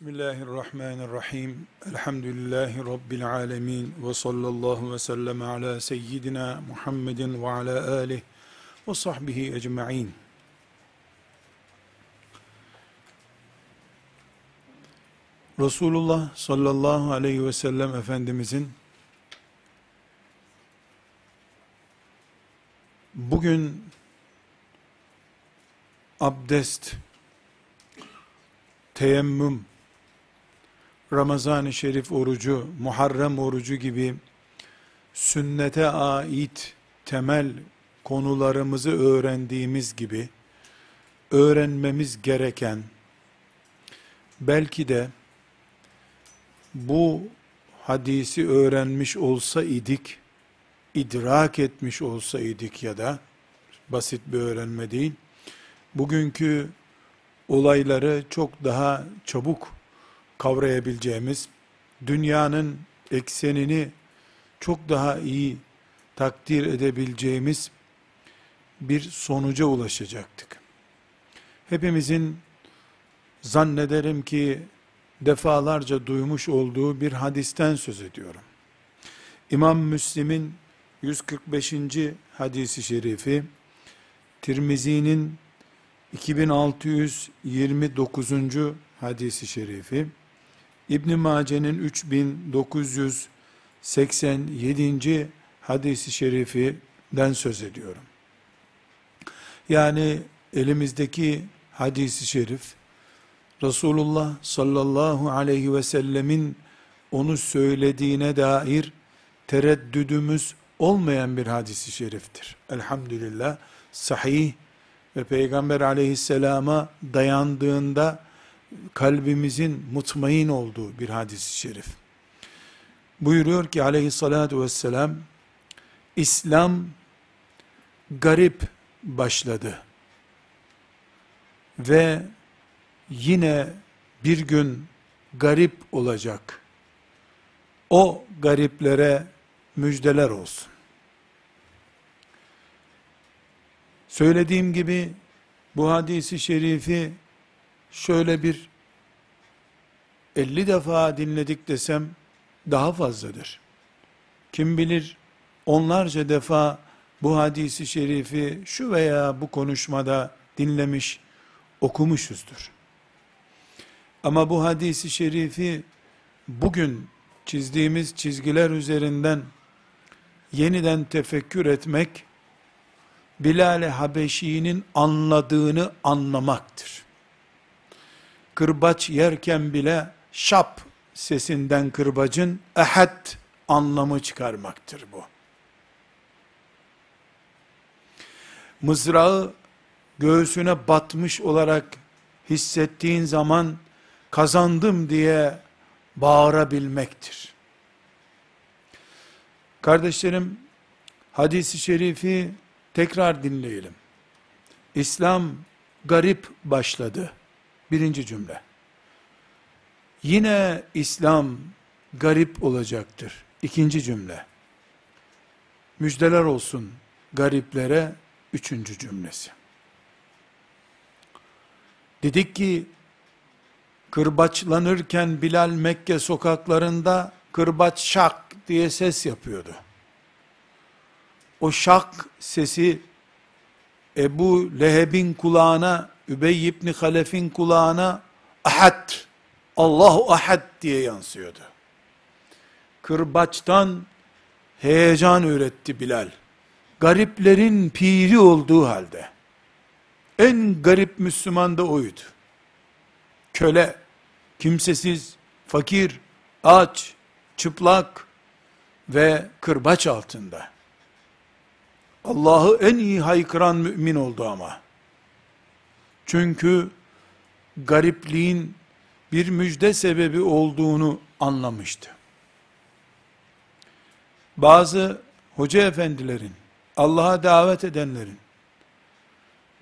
Bismillahirrahmanirrahim. Elhamdülillahi Rabbil alemin. Ve sallallahu ve sellem ala seyyidina Muhammedin ve ala alih ve sahbihi ecma'in. Resulullah sallallahu aleyhi ve sellem Efendimizin bugün abdest, teyemmüm, Ramazan-ı Şerif orucu, Muharrem orucu gibi sünnete ait temel konularımızı öğrendiğimiz gibi öğrenmemiz gereken belki de bu hadisi öğrenmiş olsa idik, idrak etmiş olsa idik ya da basit bir öğrenme değil, bugünkü olayları çok daha çabuk kavrayabileceğimiz, dünyanın eksenini çok daha iyi takdir edebileceğimiz bir sonuca ulaşacaktık. Hepimizin zannederim ki defalarca duymuş olduğu bir hadisten söz ediyorum. İmam Müslim'in 145. hadisi şerifi, Tirmizi'nin 2629. hadisi şerifi, İbn Mace'nin 3987. hadisi şerifinden söz ediyorum. Yani elimizdeki hadisi şerif Resulullah sallallahu aleyhi ve sellemin onu söylediğine dair tereddüdümüz olmayan bir hadisi şeriftir. Elhamdülillah sahih ve Peygamber aleyhisselama dayandığında kalbimizin mutmain olduğu bir hadis-i şerif. Buyuruyor ki aleyhissalatu vesselam, İslam garip başladı. Ve yine bir gün garip olacak. O gariplere müjdeler olsun. Söylediğim gibi bu hadisi şerifi şöyle bir 50 defa dinledik desem daha fazladır. Kim bilir onlarca defa bu hadisi şerifi şu veya bu konuşmada dinlemiş, okumuşuzdur. Ama bu hadisi şerifi bugün çizdiğimiz çizgiler üzerinden yeniden tefekkür etmek, Bilal-i Habeşi'nin anladığını anlamaktır kırbaç yerken bile şap sesinden kırbacın ehad anlamı çıkarmaktır bu. Mızrağı göğsüne batmış olarak hissettiğin zaman kazandım diye bağırabilmektir. Kardeşlerim, hadisi şerifi tekrar dinleyelim. İslam garip başladı. Birinci cümle. Yine İslam garip olacaktır. İkinci cümle. Müjdeler olsun gariplere. Üçüncü cümlesi. Dedik ki, kırbaçlanırken Bilal Mekke sokaklarında kırbaç şak diye ses yapıyordu. O şak sesi Ebu Leheb'in kulağına Übey ibn Halef'in kulağına ahad, Allahu ahad diye yansıyordu. Kırbaçtan heyecan üretti Bilal. Gariplerin piri olduğu halde. En garip Müslüman da oydu. Köle, kimsesiz, fakir, aç, çıplak ve kırbaç altında. Allah'ı en iyi haykıran mümin oldu ama. Çünkü garipliğin bir müjde sebebi olduğunu anlamıştı. Bazı hoca efendilerin, Allah'a davet edenlerin,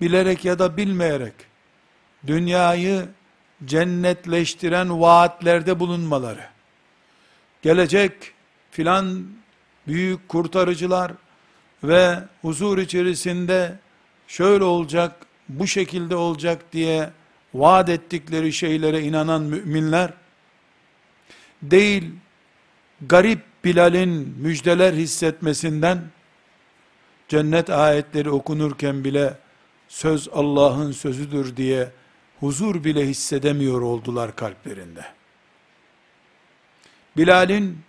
bilerek ya da bilmeyerek, dünyayı cennetleştiren vaatlerde bulunmaları, gelecek filan büyük kurtarıcılar ve huzur içerisinde şöyle olacak, bu şekilde olacak diye vaat ettikleri şeylere inanan müminler, değil, garip Bilal'in müjdeler hissetmesinden, cennet ayetleri okunurken bile, söz Allah'ın sözüdür diye, huzur bile hissedemiyor oldular kalplerinde. Bilal'in,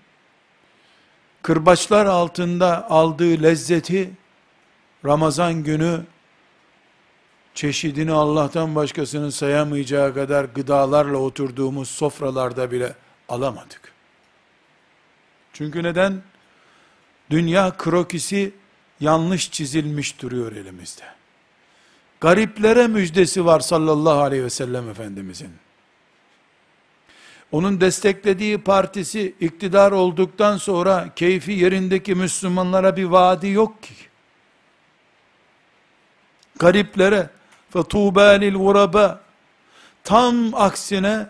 kırbaçlar altında aldığı lezzeti, Ramazan günü, çeşidini Allah'tan başkasının sayamayacağı kadar gıdalarla oturduğumuz sofralarda bile alamadık. Çünkü neden? Dünya krokisi yanlış çizilmiş duruyor elimizde. Gariplere müjdesi var sallallahu aleyhi ve sellem Efendimizin. Onun desteklediği partisi iktidar olduktan sonra keyfi yerindeki Müslümanlara bir vaadi yok ki. Gariplere فَتُوبَى لِلْغُرَبَى Tam aksine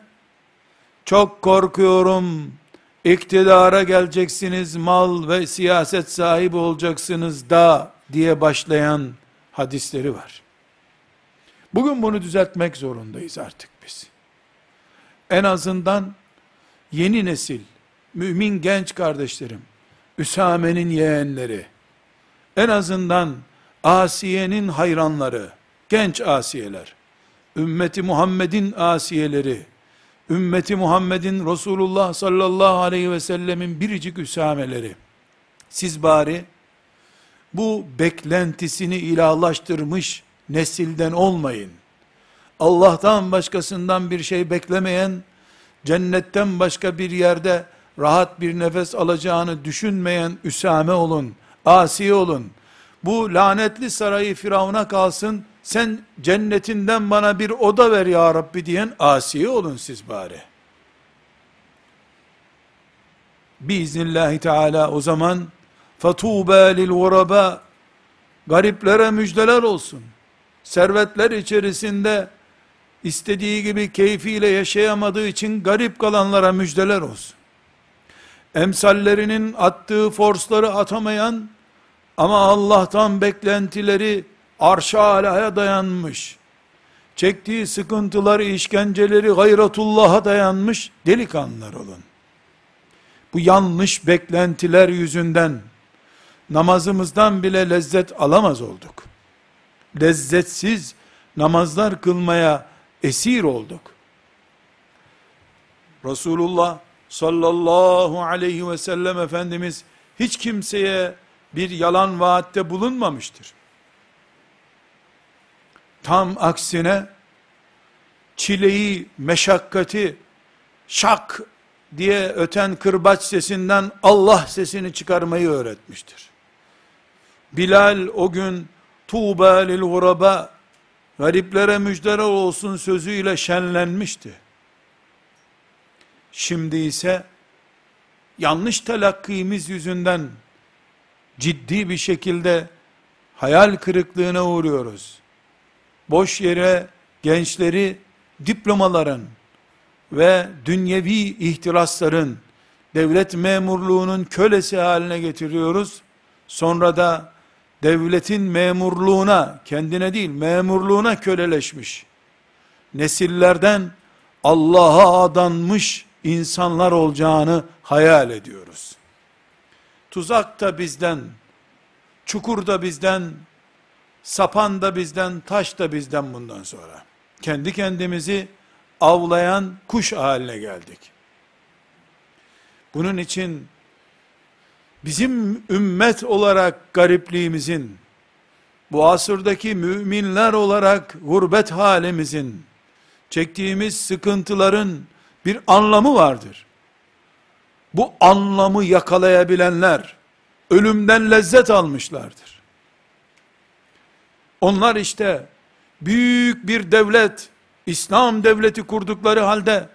çok korkuyorum iktidara geleceksiniz, mal ve siyaset sahibi olacaksınız da diye başlayan hadisleri var. Bugün bunu düzeltmek zorundayız artık biz. En azından yeni nesil, mümin genç kardeşlerim, Üsame'nin yeğenleri, en azından Asiye'nin hayranları, genç asiyeler, ümmeti Muhammed'in asiyeleri, ümmeti Muhammed'in Resulullah sallallahu aleyhi ve sellemin biricik üsameleri, siz bari, bu beklentisini ilahlaştırmış nesilden olmayın. Allah'tan başkasından bir şey beklemeyen, cennetten başka bir yerde rahat bir nefes alacağını düşünmeyen üsame olun, asi olun. Bu lanetli sarayı Firavun'a kalsın, sen cennetinden bana bir oda ver ya Rabbi diyen asiye olun siz bari. Biiznillahü Teala o zaman فَتُوبَى لِلْغُرَبَى Gariplere müjdeler olsun. Servetler içerisinde istediği gibi keyfiyle yaşayamadığı için garip kalanlara müjdeler olsun. Emsallerinin attığı forsları atamayan ama Allah'tan beklentileri arş-ı alaya dayanmış, çektiği sıkıntıları, işkenceleri gayratullah'a dayanmış delikanlılar olun. Bu yanlış beklentiler yüzünden namazımızdan bile lezzet alamaz olduk. Lezzetsiz namazlar kılmaya esir olduk. Resulullah sallallahu aleyhi ve sellem Efendimiz hiç kimseye bir yalan vaatte bulunmamıştır. Tam aksine çileyi, meşakkati şak diye öten kırbaç sesinden Allah sesini çıkarmayı öğretmiştir. Bilal o gün tuğba lil guraba gariplere müjdeler olsun sözüyle şenlenmişti. Şimdi ise yanlış telakkimiz yüzünden ciddi bir şekilde hayal kırıklığına uğruyoruz boş yere gençleri diplomaların ve dünyevi ihtirasların devlet memurluğunun kölesi haline getiriyoruz. Sonra da devletin memurluğuna, kendine değil memurluğuna köleleşmiş. Nesillerden Allah'a adanmış insanlar olacağını hayal ediyoruz. Tuzak da bizden, çukur da bizden, Sapan da bizden, taş da bizden bundan sonra. Kendi kendimizi avlayan kuş haline geldik. Bunun için bizim ümmet olarak garipliğimizin, bu asırdaki müminler olarak gurbet halimizin, çektiğimiz sıkıntıların bir anlamı vardır. Bu anlamı yakalayabilenler, ölümden lezzet almışlardır. Onlar işte büyük bir devlet, İslam devleti kurdukları halde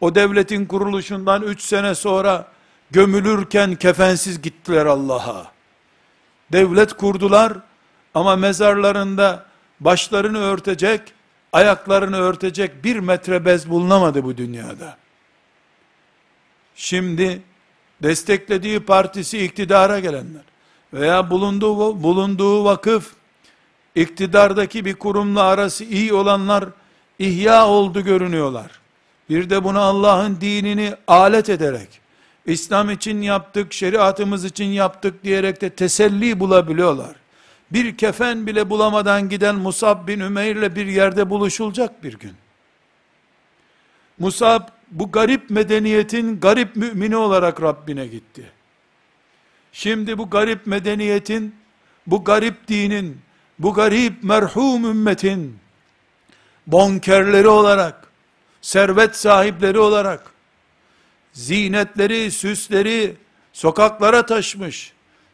o devletin kuruluşundan üç sene sonra gömülürken kefensiz gittiler Allah'a. Devlet kurdular ama mezarlarında başlarını örtecek, ayaklarını örtecek bir metre bez bulunamadı bu dünyada. Şimdi desteklediği partisi iktidara gelenler veya bulunduğu, bulunduğu vakıf iktidardaki bir kurumla arası iyi olanlar ihya oldu görünüyorlar. Bir de buna Allah'ın dinini alet ederek, İslam için yaptık, şeriatımız için yaptık diyerek de teselli bulabiliyorlar. Bir kefen bile bulamadan giden Musab bin Ümeyr'le bir yerde buluşulacak bir gün. Musab bu garip medeniyetin garip mümini olarak Rabbine gitti. Şimdi bu garip medeniyetin, bu garip dinin, bu garip merhum ümmetin bonkerleri olarak, servet sahipleri olarak, zinetleri, süsleri sokaklara taşmış,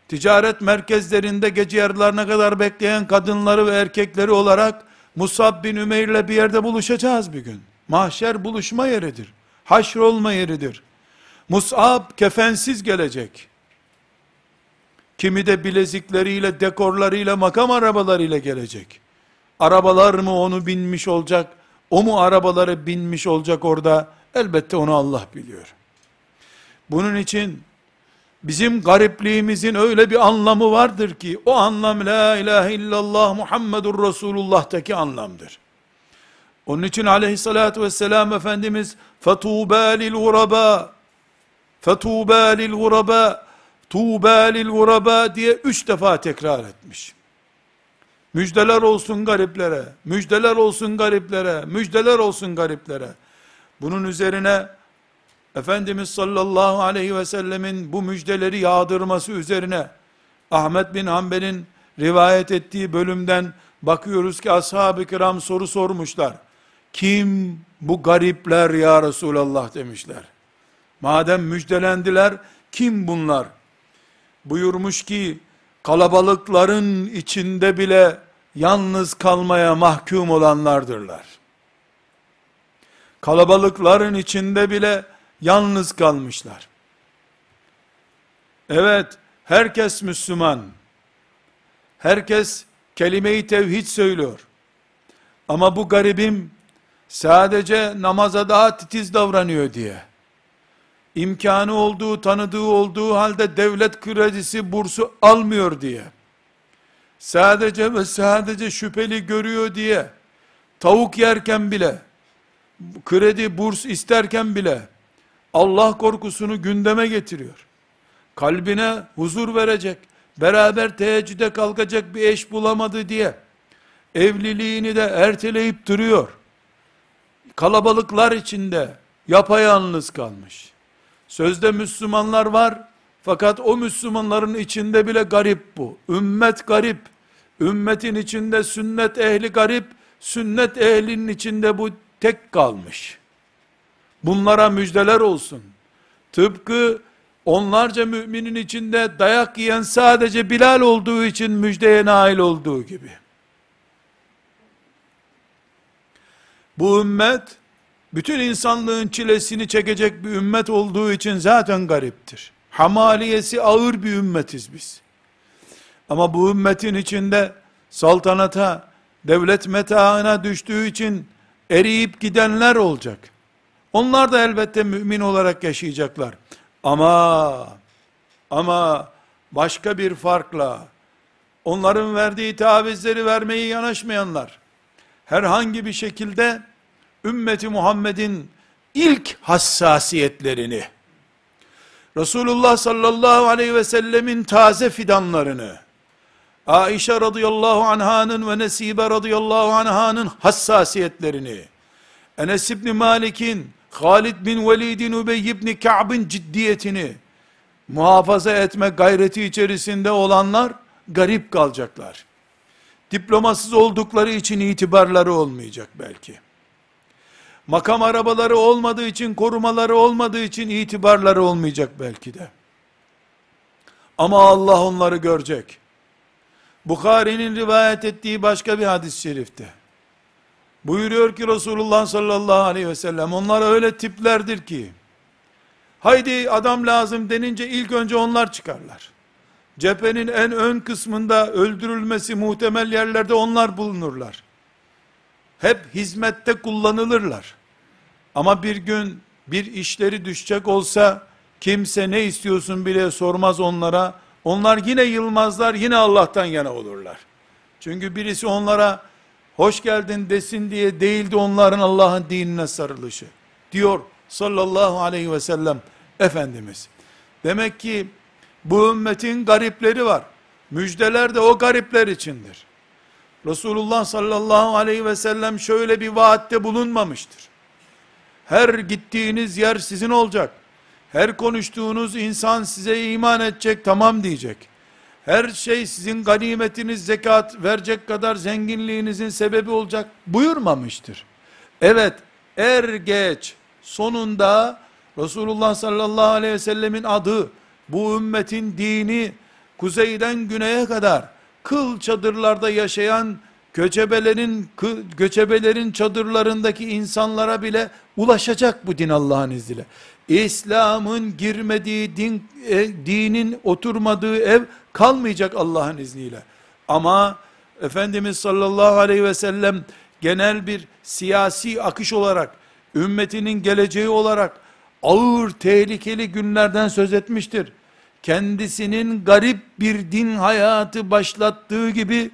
ticaret merkezlerinde gece yarılarına kadar bekleyen kadınları ve erkekleri olarak Musab bin Ümeyr'le bir yerde buluşacağız bir gün. Mahşer buluşma yeridir. Haşr olma yeridir. Mus'ab kefensiz gelecek. Kimi de bilezikleriyle, dekorlarıyla, makam arabalarıyla gelecek. Arabalar mı onu binmiş olacak, o mu arabaları binmiş olacak orada? Elbette onu Allah biliyor. Bunun için bizim garipliğimizin öyle bir anlamı vardır ki, o anlam la ilahe illallah Muhammedur Resulullah'taki anlamdır. Onun için aleyhissalatü vesselam Efendimiz فَتُوبَى لِلْغُرَبَى فَتُوبَى Tuğba lil uraba diye üç defa tekrar etmiş. Müjdeler olsun gariplere, müjdeler olsun gariplere, müjdeler olsun gariplere. Bunun üzerine Efendimiz sallallahu aleyhi ve sellemin bu müjdeleri yağdırması üzerine Ahmet bin Hanbel'in rivayet ettiği bölümden bakıyoruz ki ashab-ı kiram soru sormuşlar. Kim bu garipler ya Resulallah demişler. Madem müjdelendiler kim bunlar? Buyurmuş ki, kalabalıkların içinde bile yalnız kalmaya mahkum olanlardırlar. Kalabalıkların içinde bile yalnız kalmışlar. Evet, herkes Müslüman. Herkes kelime-i tevhid söylüyor. Ama bu garibim sadece namaza daha titiz davranıyor diye, imkanı olduğu, tanıdığı olduğu halde devlet kredisi bursu almıyor diye, sadece ve sadece şüpheli görüyor diye, tavuk yerken bile, kredi, burs isterken bile, Allah korkusunu gündeme getiriyor. Kalbine huzur verecek, beraber teheccüde kalkacak bir eş bulamadı diye, evliliğini de erteleyip duruyor kalabalıklar içinde yapayalnız kalmış. Sözde Müslümanlar var fakat o Müslümanların içinde bile garip bu. Ümmet garip. Ümmetin içinde sünnet ehli garip, sünnet ehlinin içinde bu tek kalmış. Bunlara müjdeler olsun. Tıpkı onlarca müminin içinde dayak yiyen sadece Bilal olduğu için müjdeye nail olduğu gibi. Bu ümmet, bütün insanlığın çilesini çekecek bir ümmet olduğu için zaten gariptir. Hamaliyesi ağır bir ümmetiz biz. Ama bu ümmetin içinde saltanata, devlet metaına düştüğü için eriyip gidenler olacak. Onlar da elbette mümin olarak yaşayacaklar. Ama ama başka bir farkla onların verdiği tavizleri vermeyi yanaşmayanlar herhangi bir şekilde ümmeti Muhammed'in ilk hassasiyetlerini, Resulullah sallallahu aleyhi ve sellemin taze fidanlarını, Aişe radıyallahu anhanın ve Nesibe radıyallahu anhanın hassasiyetlerini, Enes İbni Malik'in, Halid bin Velid'in, Übey İbni Ka'b'in ciddiyetini, muhafaza etme gayreti içerisinde olanlar, garip kalacaklar diplomasız oldukları için itibarları olmayacak belki. Makam arabaları olmadığı için, korumaları olmadığı için itibarları olmayacak belki de. Ama Allah onları görecek. Bukhari'nin rivayet ettiği başka bir hadis-i şerifte. Buyuruyor ki Resulullah sallallahu aleyhi ve sellem, onlar öyle tiplerdir ki, haydi adam lazım denince ilk önce onlar çıkarlar cephenin en ön kısmında öldürülmesi muhtemel yerlerde onlar bulunurlar. Hep hizmette kullanılırlar. Ama bir gün bir işleri düşecek olsa kimse ne istiyorsun bile sormaz onlara. Onlar yine yılmazlar, yine Allah'tan yana olurlar. Çünkü birisi onlara hoş geldin desin diye değildi onların Allah'ın dinine sarılışı. Diyor sallallahu aleyhi ve sellem Efendimiz. Demek ki bu ümmetin garipleri var. Müjdeler de o garipler içindir. Resulullah sallallahu aleyhi ve sellem şöyle bir vaatte bulunmamıştır. Her gittiğiniz yer sizin olacak. Her konuştuğunuz insan size iman edecek, tamam diyecek. Her şey sizin ganimetiniz, zekat verecek kadar zenginliğinizin sebebi olacak buyurmamıştır. Evet, er geç sonunda Resulullah sallallahu aleyhi ve sellemin adı, bu ümmetin dini, kuzeyden güneye kadar, kıl çadırlarda yaşayan göçebelerin, göçebelerin çadırlarındaki insanlara bile ulaşacak bu din Allah'ın izniyle. İslam'ın girmediği din, e, dinin oturmadığı ev kalmayacak Allah'ın izniyle. Ama Efendimiz sallallahu aleyhi ve sellem genel bir siyasi akış olarak, ümmetinin geleceği olarak ağır tehlikeli günlerden söz etmiştir. Kendisinin garip bir din hayatı başlattığı gibi,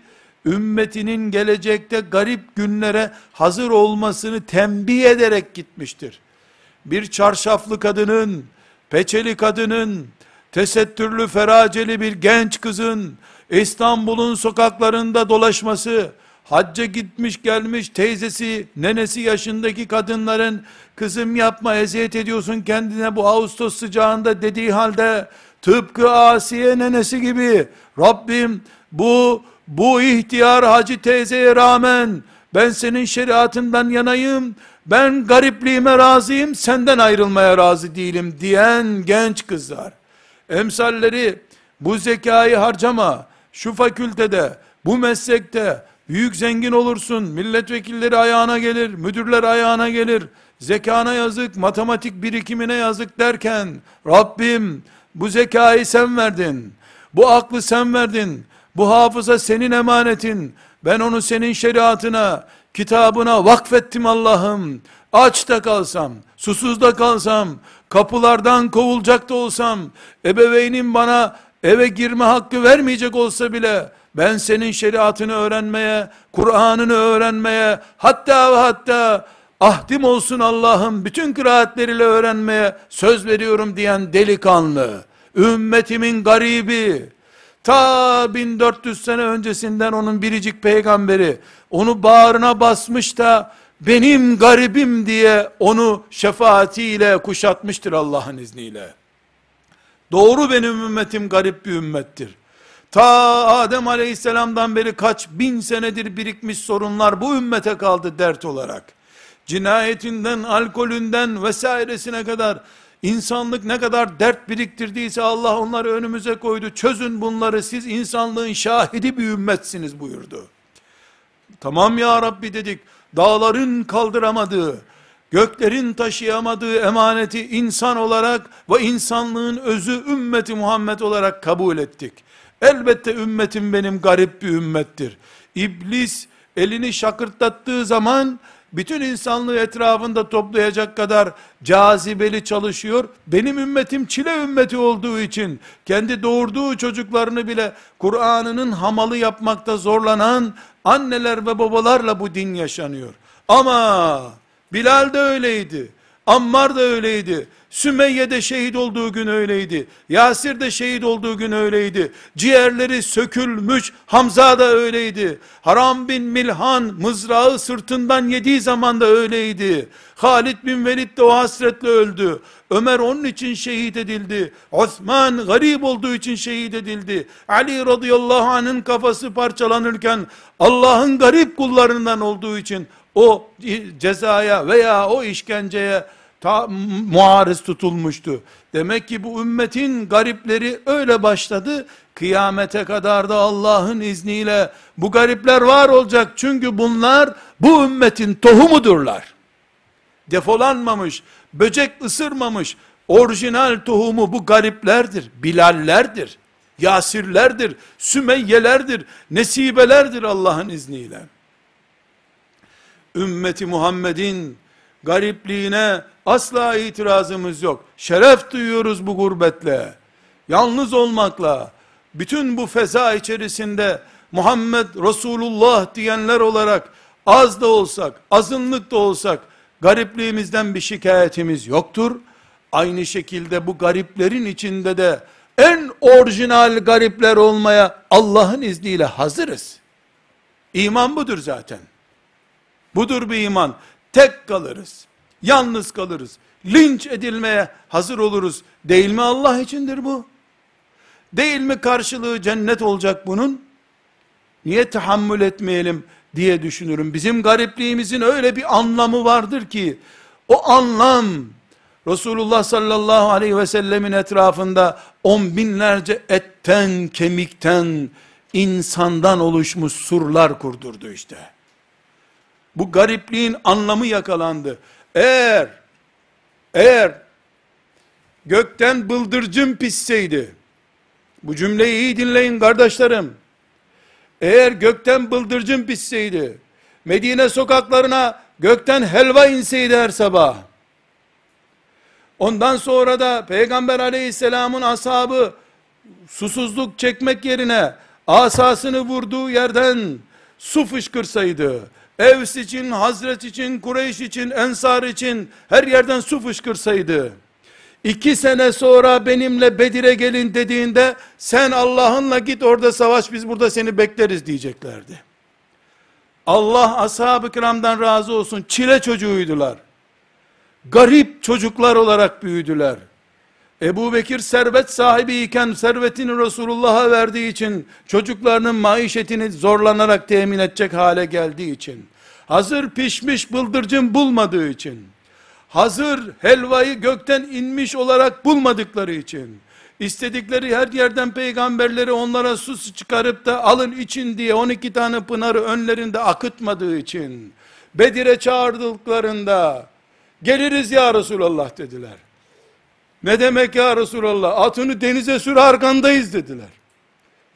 ümmetinin gelecekte garip günlere hazır olmasını tembih ederek gitmiştir. Bir çarşaflı kadının, peçeli kadının, tesettürlü feraceli bir genç kızın, İstanbul'un sokaklarında dolaşması, hacca gitmiş gelmiş teyzesi, nenesi yaşındaki kadınların, kızım yapma eziyet ediyorsun kendine bu Ağustos sıcağında dediği halde, tıpkı Asiye nenesi gibi, Rabbim bu bu ihtiyar hacı teyzeye rağmen ben senin şeriatından yanayım, ben garipliğime razıyım, senden ayrılmaya razı değilim diyen genç kızlar. Emsalleri bu zekayı harcama, şu fakültede, bu meslekte büyük zengin olursun, milletvekilleri ayağına gelir, müdürler ayağına gelir, zekana yazık, matematik birikimine yazık derken, Rabbim bu zekayı sen verdin, bu aklı sen verdin, bu hafıza senin emanetin. Ben onu senin şeriatına, kitabına vakfettim Allah'ım. Aç da kalsam, susuz da kalsam, kapılardan kovulacak da olsam, ebeveynim bana eve girme hakkı vermeyecek olsa bile, ben senin şeriatını öğrenmeye, Kur'an'ını öğrenmeye, hatta ve hatta ahdim olsun Allah'ım bütün kıraatleriyle öğrenmeye söz veriyorum diyen delikanlı, ümmetimin garibi, Ta 1400 sene öncesinden onun biricik peygamberi onu bağrına basmış da benim garibim diye onu şefaatiyle kuşatmıştır Allah'ın izniyle. Doğru benim ümmetim garip bir ümmettir. Ta Adem aleyhisselamdan beri kaç bin senedir birikmiş sorunlar bu ümmete kaldı dert olarak. Cinayetinden, alkolünden vesairesine kadar İnsanlık ne kadar dert biriktirdiyse Allah onları önümüze koydu. Çözün bunları siz insanlığın şahidi bir ümmetsiniz buyurdu. Tamam ya Rabbi dedik. Dağların kaldıramadığı, göklerin taşıyamadığı emaneti insan olarak ve insanlığın özü ümmeti Muhammed olarak kabul ettik. Elbette ümmetim benim garip bir ümmettir. İblis elini şakırtlattığı zaman bütün insanlığı etrafında toplayacak kadar cazibeli çalışıyor. Benim ümmetim çile ümmeti olduğu için kendi doğurduğu çocuklarını bile Kur'an'ının hamalı yapmakta zorlanan anneler ve babalarla bu din yaşanıyor. Ama Bilal de öyleydi. Ammar da öyleydi. Sümeyye de şehit olduğu gün öyleydi. Yasir de şehit olduğu gün öyleydi. Ciğerleri sökülmüş Hamza da öyleydi. Haram bin Milhan mızrağı sırtından yediği zaman da öyleydi. Halid bin Velid de o hasretle öldü. Ömer onun için şehit edildi. Osman garip olduğu için şehit edildi. Ali radıyallahu anh'ın kafası parçalanırken Allah'ın garip kullarından olduğu için o cezaya veya o işkenceye ta, muarız tutulmuştu. Demek ki bu ümmetin garipleri öyle başladı. Kıyamete kadar da Allah'ın izniyle bu garipler var olacak. Çünkü bunlar bu ümmetin tohumudurlar. Defolanmamış, böcek ısırmamış, orijinal tohumu bu gariplerdir, bilallerdir, yasirlerdir, sümeyyelerdir, nesibelerdir Allah'ın izniyle. Ümmeti Muhammed'in garipliğine asla itirazımız yok. Şeref duyuyoruz bu gurbetle. Yalnız olmakla, bütün bu feza içerisinde Muhammed Resulullah diyenler olarak Az da olsak, azınlık da olsak, garipliğimizden bir şikayetimiz yoktur. Aynı şekilde bu gariplerin içinde de en orijinal garipler olmaya Allah'ın izniyle hazırız. İman budur zaten. Budur bir iman. Tek kalırız. Yalnız kalırız. Linç edilmeye hazır oluruz. Değil mi Allah içindir bu? Değil mi karşılığı cennet olacak bunun? Niye tahammül etmeyelim diye düşünürüm. Bizim garipliğimizin öyle bir anlamı vardır ki, o anlam, Resulullah sallallahu aleyhi ve sellemin etrafında on binlerce etten, kemikten, insandan oluşmuş surlar kurdurdu işte. Bu garipliğin anlamı yakalandı. Eğer, eğer gökten bıldırcın pisseydi, bu cümleyi iyi dinleyin kardeşlerim, eğer gökten bıldırcın pisseydi, Medine sokaklarına gökten helva inseydi her sabah, ondan sonra da Peygamber aleyhisselamın ashabı, susuzluk çekmek yerine, asasını vurduğu yerden, su fışkırsaydı, Evs için, Hazret için, Kureyş için, Ensar için, her yerden su fışkırsaydı, iki sene sonra benimle Bedir'e gelin dediğinde, sen Allah'ınla git orada savaş, biz burada seni bekleriz diyeceklerdi. Allah ashab-ı kiramdan razı olsun, çile çocuğuydular. Garip çocuklar olarak büyüdüler. Ebu Bekir servet sahibiyken servetini Resulullah'a verdiği için çocuklarının maişetini zorlanarak temin edecek hale geldiği için hazır pişmiş bıldırcın bulmadığı için hazır helvayı gökten inmiş olarak bulmadıkları için istedikleri her yerden peygamberleri onlara su çıkarıp da alın için diye 12 tane pınarı önlerinde akıtmadığı için Bedir'e çağırdıklarında geliriz ya Resulallah dediler. Ne demek ya Resulallah? Atını denize sür arkandayız dediler.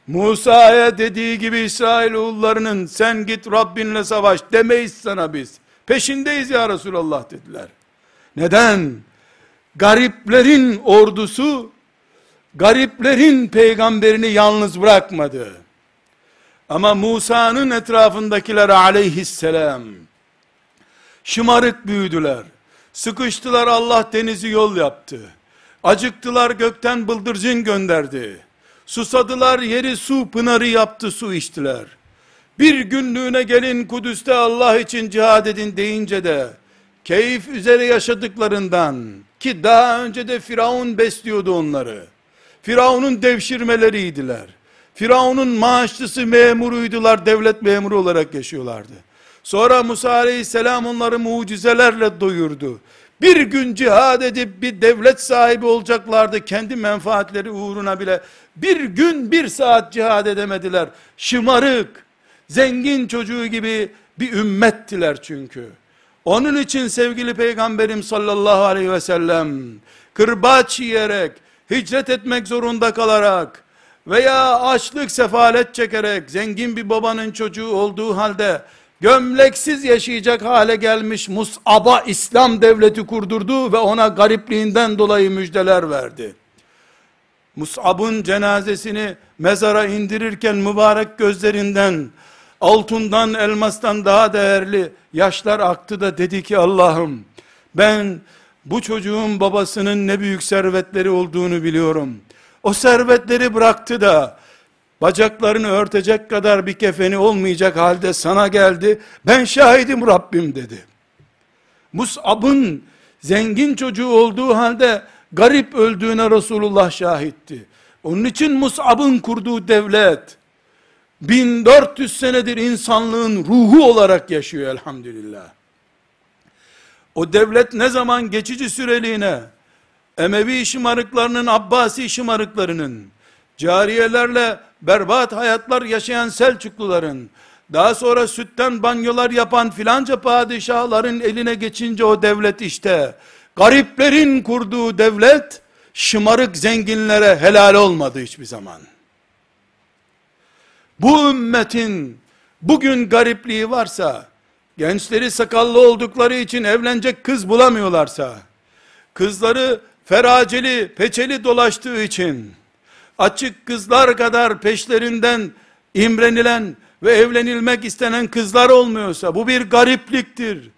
Musa'ya dediği gibi İsrailoğullarının sen git Rabbinle savaş demeyiz sana biz. Peşindeyiz ya Resulallah dediler. Neden? Gariplerin ordusu, gariplerin peygamberini yalnız bırakmadı. Ama Musa'nın etrafındakiler aleyhisselam, şımarık büyüdüler. Sıkıştılar Allah denizi yol yaptı. Acıktılar gökten bıldırcın gönderdi. Susadılar yeri su pınarı yaptı su içtiler. Bir günlüğüne gelin Kudüs'te Allah için cihad edin deyince de keyif üzere yaşadıklarından ki daha önce de Firavun besliyordu onları. Firavun'un devşirmeleriydiler. Firavun'un maaşlısı memuruydular, devlet memuru olarak yaşıyorlardı. Sonra Musa aleyhisselam onları mucizelerle doyurdu bir gün cihad edip bir devlet sahibi olacaklardı. Kendi menfaatleri uğruna bile bir gün bir saat cihad edemediler. Şımarık, zengin çocuğu gibi bir ümmettiler çünkü. Onun için sevgili peygamberim sallallahu aleyhi ve sellem kırbaç yiyerek, hicret etmek zorunda kalarak veya açlık sefalet çekerek zengin bir babanın çocuğu olduğu halde gömleksiz yaşayacak hale gelmiş Mus'ab'a İslam devleti kurdurdu ve ona garipliğinden dolayı müjdeler verdi. Mus'ab'ın cenazesini mezara indirirken mübarek gözlerinden altından elmastan daha değerli yaşlar aktı da dedi ki Allah'ım ben bu çocuğun babasının ne büyük servetleri olduğunu biliyorum. O servetleri bıraktı da bacaklarını örtecek kadar bir kefeni olmayacak halde sana geldi. Ben şahidim Rabbim dedi. Mus'ab'ın zengin çocuğu olduğu halde garip öldüğüne Resulullah şahitti. Onun için Mus'ab'ın kurduğu devlet 1400 senedir insanlığın ruhu olarak yaşıyor elhamdülillah. O devlet ne zaman geçici süreliğine Emevi şımarıklarının, Abbasi şımarıklarının, cariyelerle berbat hayatlar yaşayan Selçukluların, daha sonra sütten banyolar yapan filanca padişahların eline geçince o devlet işte, gariplerin kurduğu devlet, şımarık zenginlere helal olmadı hiçbir zaman. Bu ümmetin, bugün garipliği varsa, gençleri sakallı oldukları için evlenecek kız bulamıyorlarsa, kızları feraceli, peçeli dolaştığı için, açık kızlar kadar peşlerinden imrenilen ve evlenilmek istenen kızlar olmuyorsa bu bir garipliktir.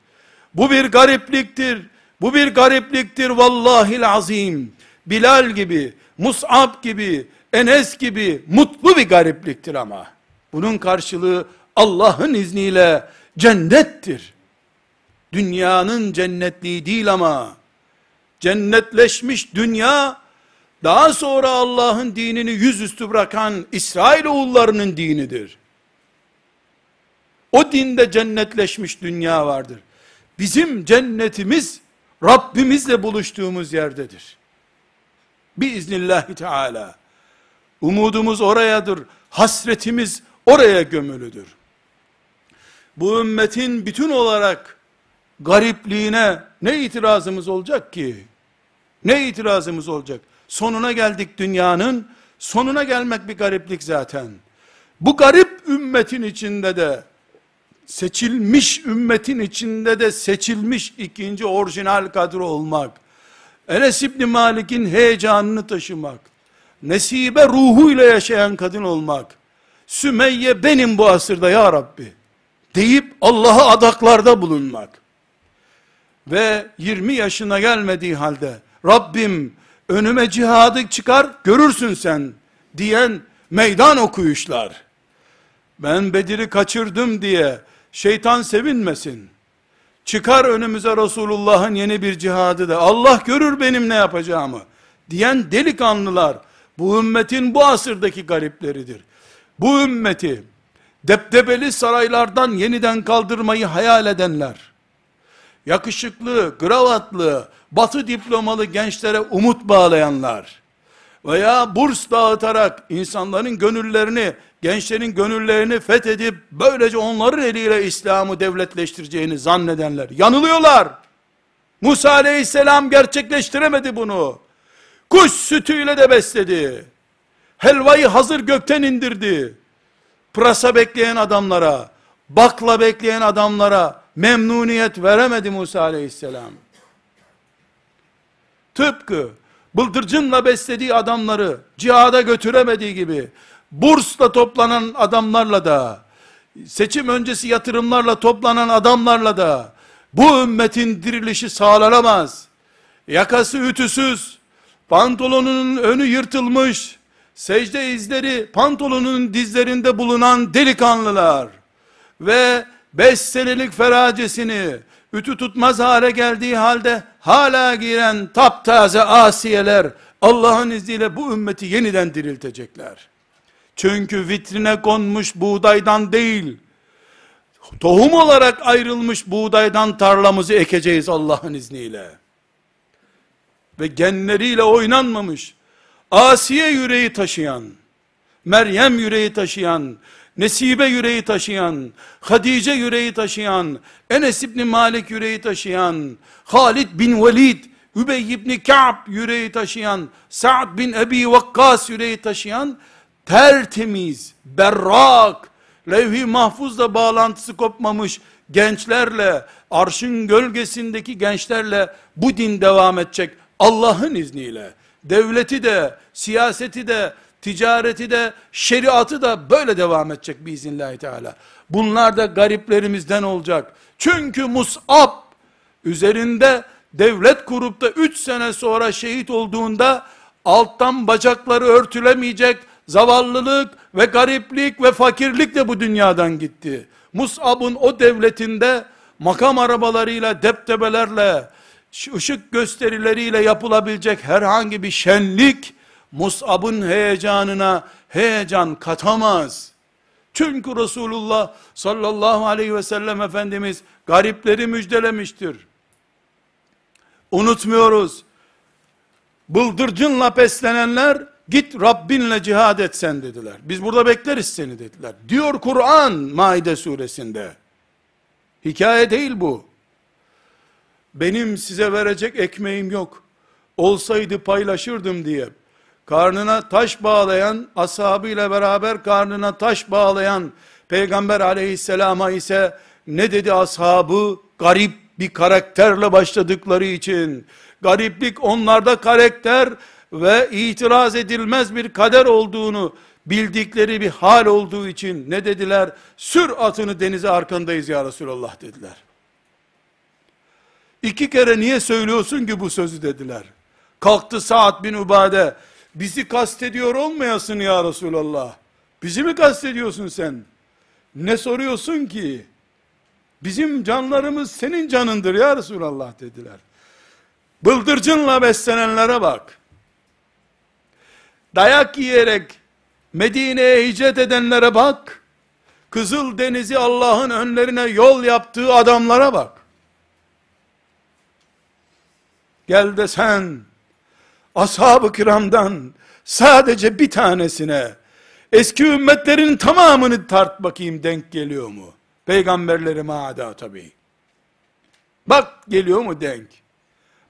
Bu bir garipliktir. Bu bir garipliktir vallahi azim. Bilal gibi, Mus'ab gibi, Enes gibi mutlu bir garipliktir ama. Bunun karşılığı Allah'ın izniyle cennettir. Dünyanın cennetliği değil ama cennetleşmiş dünya daha sonra Allah'ın dinini yüzüstü bırakan İsrail oğullarının dinidir. O dinde cennetleşmiş dünya vardır. Bizim cennetimiz Rabbimizle buluştuğumuz yerdedir. Biiznillahü Teala. Umudumuz orayadır. Hasretimiz oraya gömülüdür. Bu ümmetin bütün olarak garipliğine ne itirazımız olacak ki? Ne itirazımız olacak? Sonuna geldik dünyanın. Sonuna gelmek bir gariplik zaten. Bu garip ümmetin içinde de seçilmiş ümmetin içinde de seçilmiş ikinci orijinal kadro olmak. Enes İbni Malik'in heyecanını taşımak. Nesibe ruhuyla yaşayan kadın olmak. Sümeyye benim bu asırda ya Rabbi. Deyip Allah'a adaklarda bulunmak. Ve 20 yaşına gelmediği halde Rabbim önüme cihadı çıkar görürsün sen diyen meydan okuyuşlar. Ben Bedir'i kaçırdım diye şeytan sevinmesin. Çıkar önümüze Resulullah'ın yeni bir cihadı da Allah görür benim ne yapacağımı diyen delikanlılar bu ümmetin bu asırdaki garipleridir. Bu ümmeti deptebeli saraylardan yeniden kaldırmayı hayal edenler, yakışıklı, gravatlı, batı diplomalı gençlere umut bağlayanlar veya burs dağıtarak insanların gönüllerini, gençlerin gönüllerini fethedip böylece onların eliyle İslam'ı devletleştireceğini zannedenler yanılıyorlar. Musa aleyhisselam gerçekleştiremedi bunu. Kuş sütüyle de besledi. Helvayı hazır gökten indirdi. Pırasa bekleyen adamlara, bakla bekleyen adamlara memnuniyet veremedi Musa aleyhisselam. Tıpkı bıldırcınla beslediği adamları cihada götüremediği gibi, bursla toplanan adamlarla da, seçim öncesi yatırımlarla toplanan adamlarla da, bu ümmetin dirilişi sağlanamaz. Yakası ütüsüz, pantolonunun önü yırtılmış, secde izleri pantolonunun dizlerinde bulunan delikanlılar ve beş senelik feracesini ütü tutmaz hale geldiği halde hala giren taptaze asiyeler Allah'ın izniyle bu ümmeti yeniden diriltecekler. Çünkü vitrine konmuş buğdaydan değil, tohum olarak ayrılmış buğdaydan tarlamızı ekeceğiz Allah'ın izniyle. Ve genleriyle oynanmamış, Asiye yüreği taşıyan, Meryem yüreği taşıyan, Nesibe yüreği taşıyan, Hadice yüreği taşıyan, Enes İbni Malik yüreği taşıyan, Halid bin Velid, Übey İbni Ka'b yüreği taşıyan, Sa'd bin Ebi Vakkas yüreği taşıyan, tertemiz, berrak, levh-i mahfuzla bağlantısı kopmamış gençlerle, arşın gölgesindeki gençlerle bu din devam edecek Allah'ın izniyle. Devleti de, siyaseti de, ticareti de, şeriatı da böyle devam edecek biiznillahü teala. Bunlar da gariplerimizden olacak. Çünkü Mus'ab üzerinde devlet kurup da 3 sene sonra şehit olduğunda alttan bacakları örtülemeyecek zavallılık ve gariplik ve fakirlik de bu dünyadan gitti. Mus'ab'ın o devletinde makam arabalarıyla, deptebelerle, ışık gösterileriyle yapılabilecek herhangi bir şenlik, Mus'ab'ın heyecanına heyecan katamaz. Çünkü Resulullah sallallahu aleyhi ve sellem Efendimiz garipleri müjdelemiştir. Unutmuyoruz. Bıldırcınla beslenenler git Rabbinle cihad et sen dediler. Biz burada bekleriz seni dediler. Diyor Kur'an Maide suresinde. Hikaye değil bu. Benim size verecek ekmeğim yok. Olsaydı paylaşırdım diye karnına taş bağlayan, ashabıyla beraber karnına taş bağlayan Peygamber aleyhisselama ise ne dedi ashabı? Garip bir karakterle başladıkları için, gariplik onlarda karakter ve itiraz edilmez bir kader olduğunu bildikleri bir hal olduğu için ne dediler? Sür atını denize arkandayız ya Resulallah dediler. İki kere niye söylüyorsun ki bu sözü dediler. Kalktı Sa'd bin Ubade, bizi kastediyor olmayasın ya Resulallah. Bizi mi kastediyorsun sen? Ne soruyorsun ki? Bizim canlarımız senin canındır ya Resulallah dediler. Bıldırcınla beslenenlere bak. Dayak yiyerek Medine'ye hicret edenlere bak. Kızıl Denizi Allah'ın önlerine yol yaptığı adamlara bak. Gel de sen ashab-ı kiramdan sadece bir tanesine eski ümmetlerin tamamını tart bakayım denk geliyor mu? Peygamberleri maada tabi. Bak geliyor mu denk?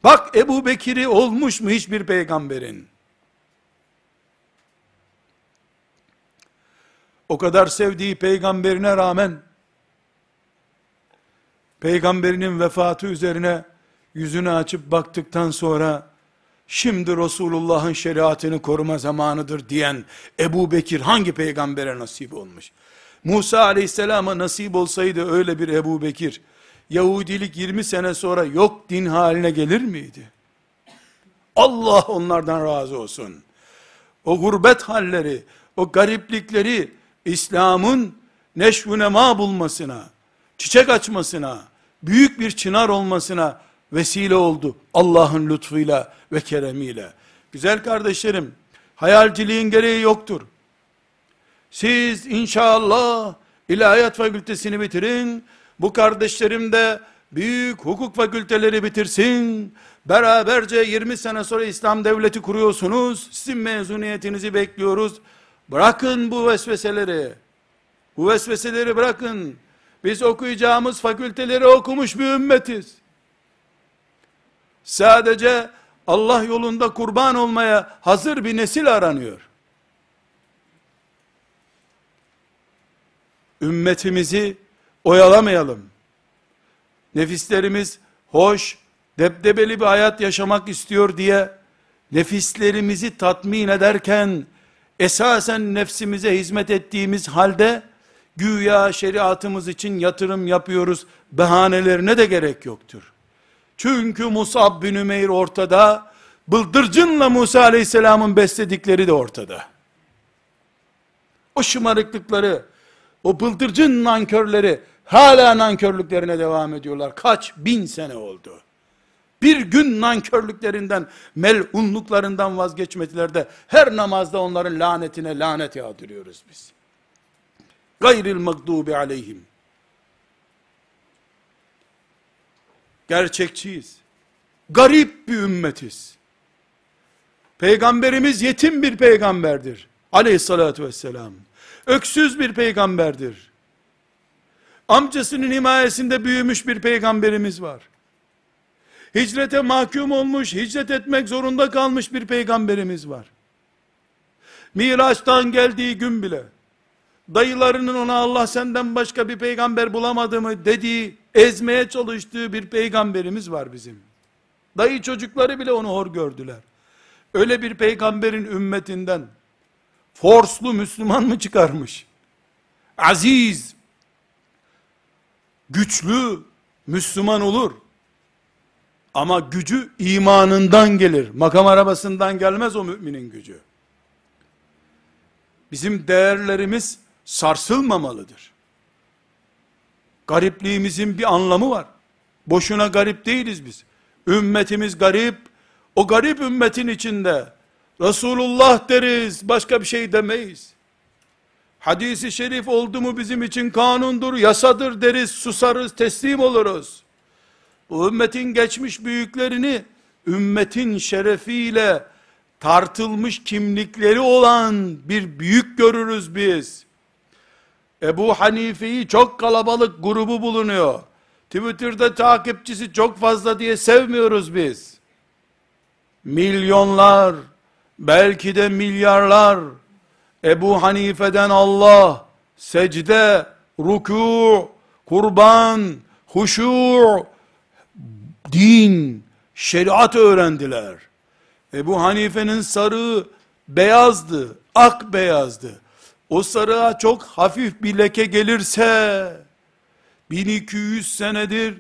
Bak Ebu Bekir'i olmuş mu hiçbir peygamberin? O kadar sevdiği peygamberine rağmen, peygamberinin vefatı üzerine yüzünü açıp baktıktan sonra, şimdi Resulullah'ın şeriatını koruma zamanıdır diyen Ebu Bekir hangi peygambere nasip olmuş? Musa aleyhisselama nasip olsaydı öyle bir Ebu Bekir, Yahudilik 20 sene sonra yok din haline gelir miydi? Allah onlardan razı olsun. O gurbet halleri, o gariplikleri İslam'ın neşvü nema bulmasına, çiçek açmasına, büyük bir çınar olmasına vesile oldu. Allah'ın lütfuyla ve keremiyle. Güzel kardeşlerim, hayalciliğin gereği yoktur. Siz inşallah ilahiyat fakültesini bitirin, bu kardeşlerim de büyük hukuk fakülteleri bitirsin, beraberce 20 sene sonra İslam devleti kuruyorsunuz, sizin mezuniyetinizi bekliyoruz, bırakın bu vesveseleri, bu vesveseleri bırakın, biz okuyacağımız fakülteleri okumuş bir ümmetiz. Sadece Allah yolunda kurban olmaya hazır bir nesil aranıyor. Ümmetimizi oyalamayalım. Nefislerimiz hoş, debdebeli bir hayat yaşamak istiyor diye nefislerimizi tatmin ederken esasen nefsimize hizmet ettiğimiz halde güya şeriatımız için yatırım yapıyoruz bahanelerine de gerek yoktur. Çünkü Musab bin Ümeyr ortada, bıldırcınla Musa aleyhisselamın besledikleri de ortada. O şımarıklıkları, o bıldırcın nankörleri, hala nankörlüklerine devam ediyorlar. Kaç bin sene oldu. Bir gün nankörlüklerinden, melunluklarından vazgeçmediler de, her namazda onların lanetine lanet yağdırıyoruz biz. Gayril mağdubi aleyhim. Gerçekçiyiz. Garip bir ümmetiz. Peygamberimiz yetim bir peygamberdir. Aleyhissalatü vesselam. Öksüz bir peygamberdir. Amcasının himayesinde büyümüş bir peygamberimiz var. Hicrete mahkum olmuş, hicret etmek zorunda kalmış bir peygamberimiz var. Miraç'tan geldiği gün bile, dayılarının ona Allah senden başka bir peygamber bulamadı mı dediği, ezmeye çalıştığı bir peygamberimiz var bizim. Dayı çocukları bile onu hor gördüler. Öyle bir peygamberin ümmetinden, forslu Müslüman mı çıkarmış? Aziz, güçlü Müslüman olur. Ama gücü imanından gelir. Makam arabasından gelmez o müminin gücü. Bizim değerlerimiz sarsılmamalıdır. Garipliğimizin bir anlamı var. Boşuna garip değiliz biz. Ümmetimiz garip. O garip ümmetin içinde Resulullah deriz, başka bir şey demeyiz. Hadisi şerif oldu mu bizim için kanundur, yasadır deriz, susarız, teslim oluruz. Bu ümmetin geçmiş büyüklerini, ümmetin şerefiyle tartılmış kimlikleri olan bir büyük görürüz biz. Ebu Hanife'yi çok kalabalık grubu bulunuyor. Twitter'da takipçisi çok fazla diye sevmiyoruz biz. Milyonlar, belki de milyarlar, Ebu Hanife'den Allah, secde, ruku, kurban, huşu, din, şeriat öğrendiler. Ebu Hanife'nin sarığı beyazdı, ak beyazdı. O sarığa çok hafif bir leke gelirse, 1200 senedir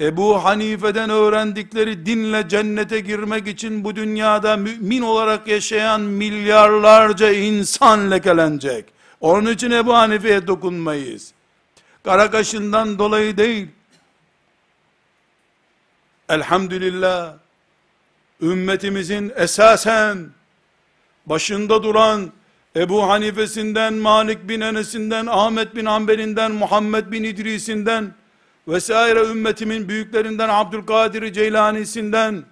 Ebu Hanife'den öğrendikleri dinle cennete girmek için bu dünyada mümin olarak yaşayan milyarlarca insan lekelenecek. Onun için Ebu Hanife'ye dokunmayız. Kara kaşından dolayı değil. Elhamdülillah ümmetimizin esasen başında duran Ebu Hanife'sinden, Malik bin Enes'inden, Ahmet bin Hanbel'inden, Muhammed bin İdris'inden vesaire ümmetimin büyüklerinden Abdülkadir Ceylani'sinden,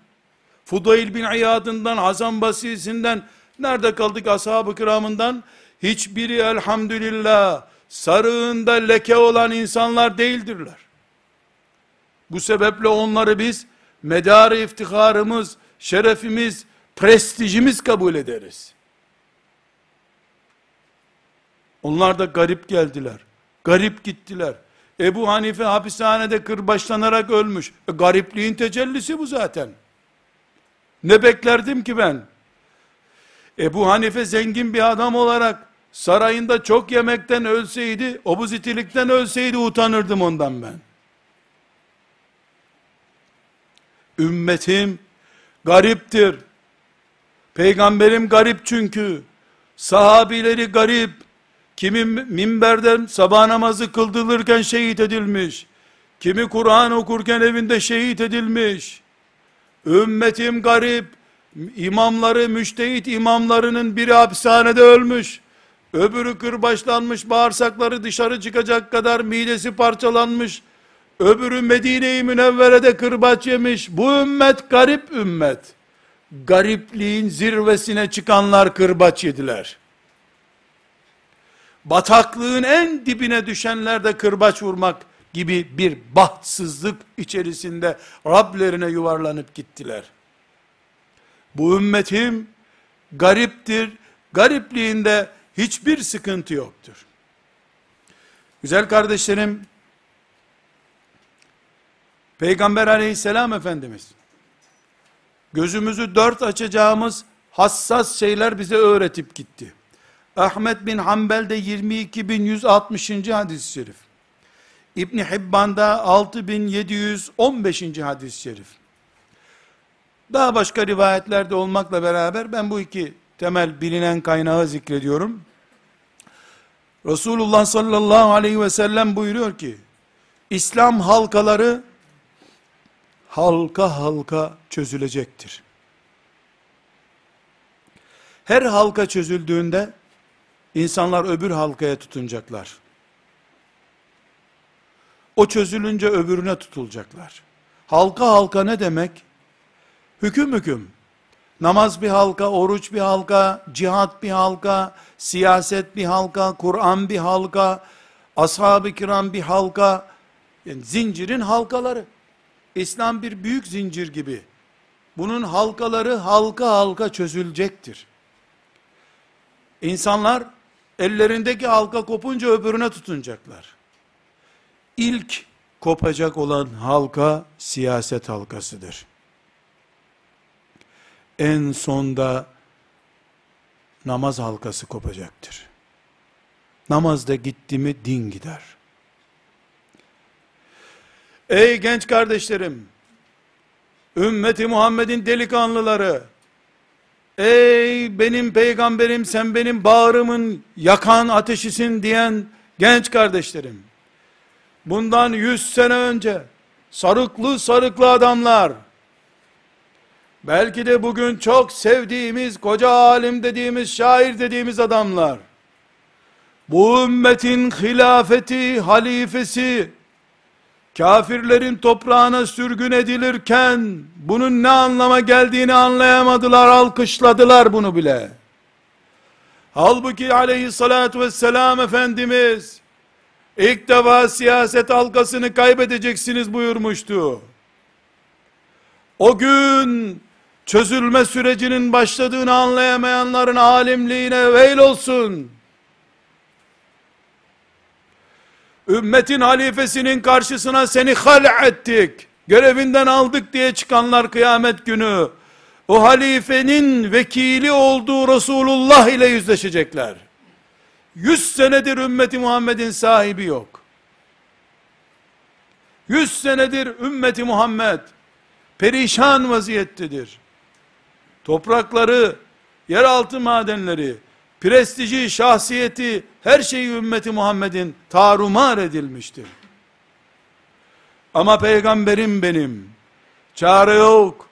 Fudayl bin İyad'ından, Hasan Basri'sinden, nerede kaldık ashab-ı kiramından? Hiçbiri elhamdülillah sarığında leke olan insanlar değildirler. Bu sebeple onları biz medarı iftiharımız, şerefimiz, prestijimiz kabul ederiz. Onlar da garip geldiler. Garip gittiler. Ebu Hanife hapishanede kırbaçlanarak ölmüş. E, garipliğin tecellisi bu zaten. Ne beklerdim ki ben? Ebu Hanife zengin bir adam olarak sarayında çok yemekten ölseydi, obuzitilikten ölseydi utanırdım ondan ben. Ümmetim gariptir. Peygamberim garip çünkü. Sahabileri garip. Kimi minberden sabah namazı kıldırırken şehit edilmiş. Kimi Kur'an okurken evinde şehit edilmiş. Ümmetim garip. İmamları, müştehit imamlarının biri hapishanede ölmüş. Öbürü kırbaçlanmış, bağırsakları dışarı çıkacak kadar midesi parçalanmış. Öbürü Medine-i Münevvere'de kırbaç yemiş. Bu ümmet garip ümmet. Garipliğin zirvesine çıkanlar kırbaç yediler. Bataklığın en dibine düşenler de kırbaç vurmak gibi bir bahtsızlık içerisinde Rablerine yuvarlanıp gittiler. Bu ümmetim gariptir. Garipliğinde hiçbir sıkıntı yoktur. Güzel kardeşlerim, Peygamber aleyhisselam Efendimiz, gözümüzü dört açacağımız hassas şeyler bize öğretip gitti. Ahmet bin Hanbel'de 22.160. hadis-i şerif. İbni Hibban'da 6715. hadis-i şerif. Daha başka rivayetlerde olmakla beraber ben bu iki temel bilinen kaynağı zikrediyorum. Resulullah sallallahu aleyhi ve sellem buyuruyor ki, İslam halkaları halka halka çözülecektir. Her halka çözüldüğünde insanlar öbür halkaya tutunacaklar. O çözülünce öbürüne tutulacaklar. Halka halka ne demek? Hüküm hüküm. Namaz bir halka, oruç bir halka, cihat bir halka, siyaset bir halka, Kur'an bir halka, ashab-ı kiram bir halka, yani zincirin halkaları. İslam bir büyük zincir gibi. Bunun halkaları halka halka çözülecektir. İnsanlar ellerindeki halka kopunca öbürüne tutunacaklar. İlk kopacak olan halka siyaset halkasıdır. En sonda namaz halkası kopacaktır. Namazda gitti mi din gider. Ey genç kardeşlerim, ümmeti Muhammed'in delikanlıları, ey benim peygamberim sen benim bağrımın yakan ateşisin diyen genç kardeşlerim, bundan yüz sene önce, sarıklı sarıklı adamlar, belki de bugün çok sevdiğimiz, koca alim dediğimiz, şair dediğimiz adamlar, bu ümmetin hilafeti, halifesi, kafirlerin toprağına sürgün edilirken, bunun ne anlama geldiğini anlayamadılar, alkışladılar bunu bile. Halbuki aleyhissalatü vesselam Efendimiz, ilk defa siyaset halkasını kaybedeceksiniz buyurmuştu. O gün, çözülme sürecinin başladığını anlayamayanların alimliğine veil olsun. Ümmetin halifesinin karşısına seni hal ettik, görevinden aldık diye çıkanlar kıyamet günü, o halifenin vekili olduğu Resulullah ile yüzleşecekler. 100 senedir ümmeti Muhammed'in sahibi yok. 100 senedir ümmeti Muhammed perişan vaziyettedir. Toprakları, yeraltı madenleri, prestiji, şahsiyeti, her şeyi ümmeti Muhammed'in tarumar edilmiştir. Ama peygamberim benim, çare yok,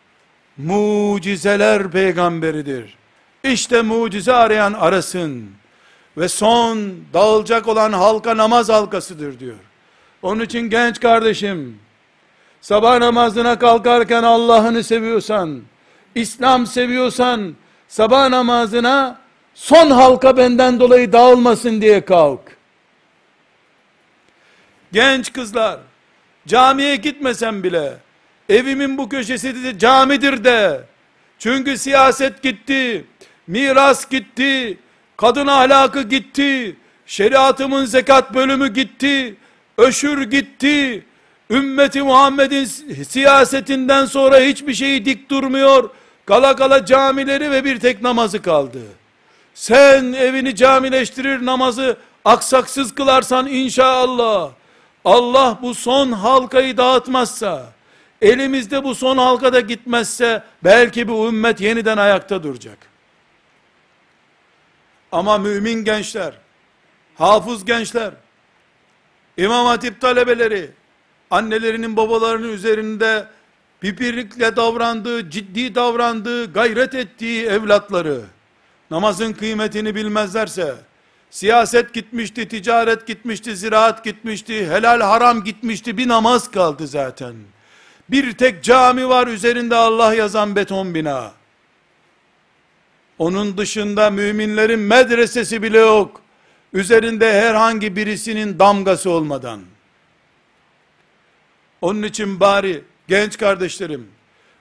mucizeler peygamberidir. İşte mucize arayan arasın ve son dağılacak olan halka namaz halkasıdır diyor. Onun için genç kardeşim, sabah namazına kalkarken Allah'ını seviyorsan, İslam seviyorsan, sabah namazına son halka benden dolayı dağılmasın diye kalk. Genç kızlar, camiye gitmesen bile, evimin bu köşesi de camidir de, çünkü siyaset gitti, miras gitti, kadın ahlakı gitti, şeriatımın zekat bölümü gitti, öşür gitti, ümmeti Muhammed'in siyasetinden sonra hiçbir şeyi dik durmuyor, kala kala camileri ve bir tek namazı kaldı. Sen evini camileştirir namazı aksaksız kılarsan inşallah, Allah bu son halkayı dağıtmazsa, elimizde bu son halkada gitmezse, belki bu ümmet yeniden ayakta duracak. Ama mümin gençler, hafız gençler, İmam Hatip talebeleri, annelerinin babalarının üzerinde pipirlikle davrandığı, ciddi davrandığı, gayret ettiği evlatları, namazın kıymetini bilmezlerse, siyaset gitmişti, ticaret gitmişti, ziraat gitmişti, helal haram gitmişti, bir namaz kaldı zaten. Bir tek cami var üzerinde Allah yazan beton bina. Onun dışında müminlerin medresesi bile yok. Üzerinde herhangi birisinin damgası olmadan. Onun için bari genç kardeşlerim,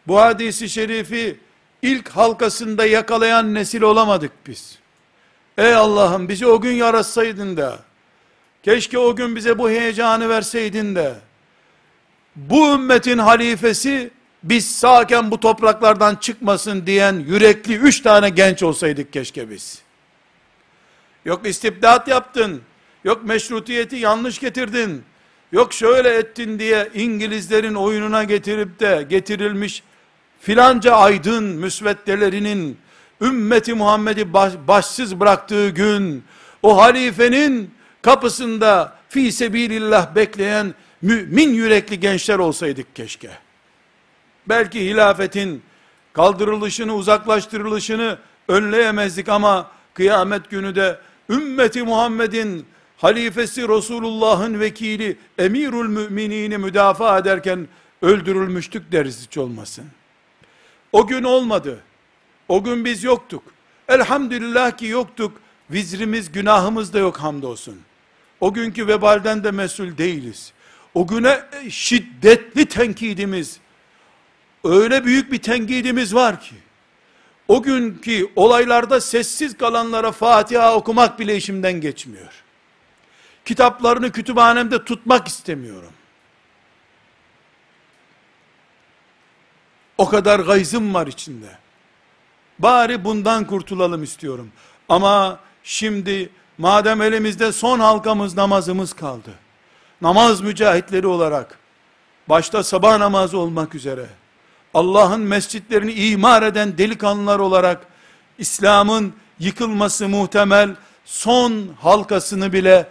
bu hadisi şerifi ilk halkasında yakalayan nesil olamadık biz. Ey Allah'ım bizi o gün yaratsaydın da, keşke o gün bize bu heyecanı verseydin de, bu ümmetin halifesi, biz sağken bu topraklardan çıkmasın diyen yürekli üç tane genç olsaydık keşke biz. Yok istibdat yaptın, yok meşrutiyeti yanlış getirdin, yok şöyle ettin diye İngilizlerin oyununa getirip de getirilmiş filanca aydın müsveddelerinin ümmeti Muhammed'i baş, başsız bıraktığı gün o halifenin kapısında fi sebilillah bekleyen mümin yürekli gençler olsaydık keşke. Belki hilafetin kaldırılışını, uzaklaştırılışını önleyemezdik ama kıyamet günü de ümmeti Muhammed'in halifesi Resulullah'ın vekili emirül müminini müdafaa ederken öldürülmüştük deriz hiç olmasın. O gün olmadı. O gün biz yoktuk. Elhamdülillah ki yoktuk. Vizrimiz, günahımız da yok hamdolsun. O günkü vebalden de mesul değiliz. O güne şiddetli tenkidimiz, öyle büyük bir tenkidimiz var ki, o günkü olaylarda sessiz kalanlara Fatiha okumak bile işimden geçmiyor. Kitaplarını kütüphanemde tutmak istemiyorum. O kadar gayzım var içinde. Bari bundan kurtulalım istiyorum. Ama şimdi madem elimizde son halkamız namazımız kaldı. Namaz mücahitleri olarak başta sabah namazı olmak üzere Allah'ın mescitlerini imar eden delikanlılar olarak İslam'ın yıkılması muhtemel son halkasını bile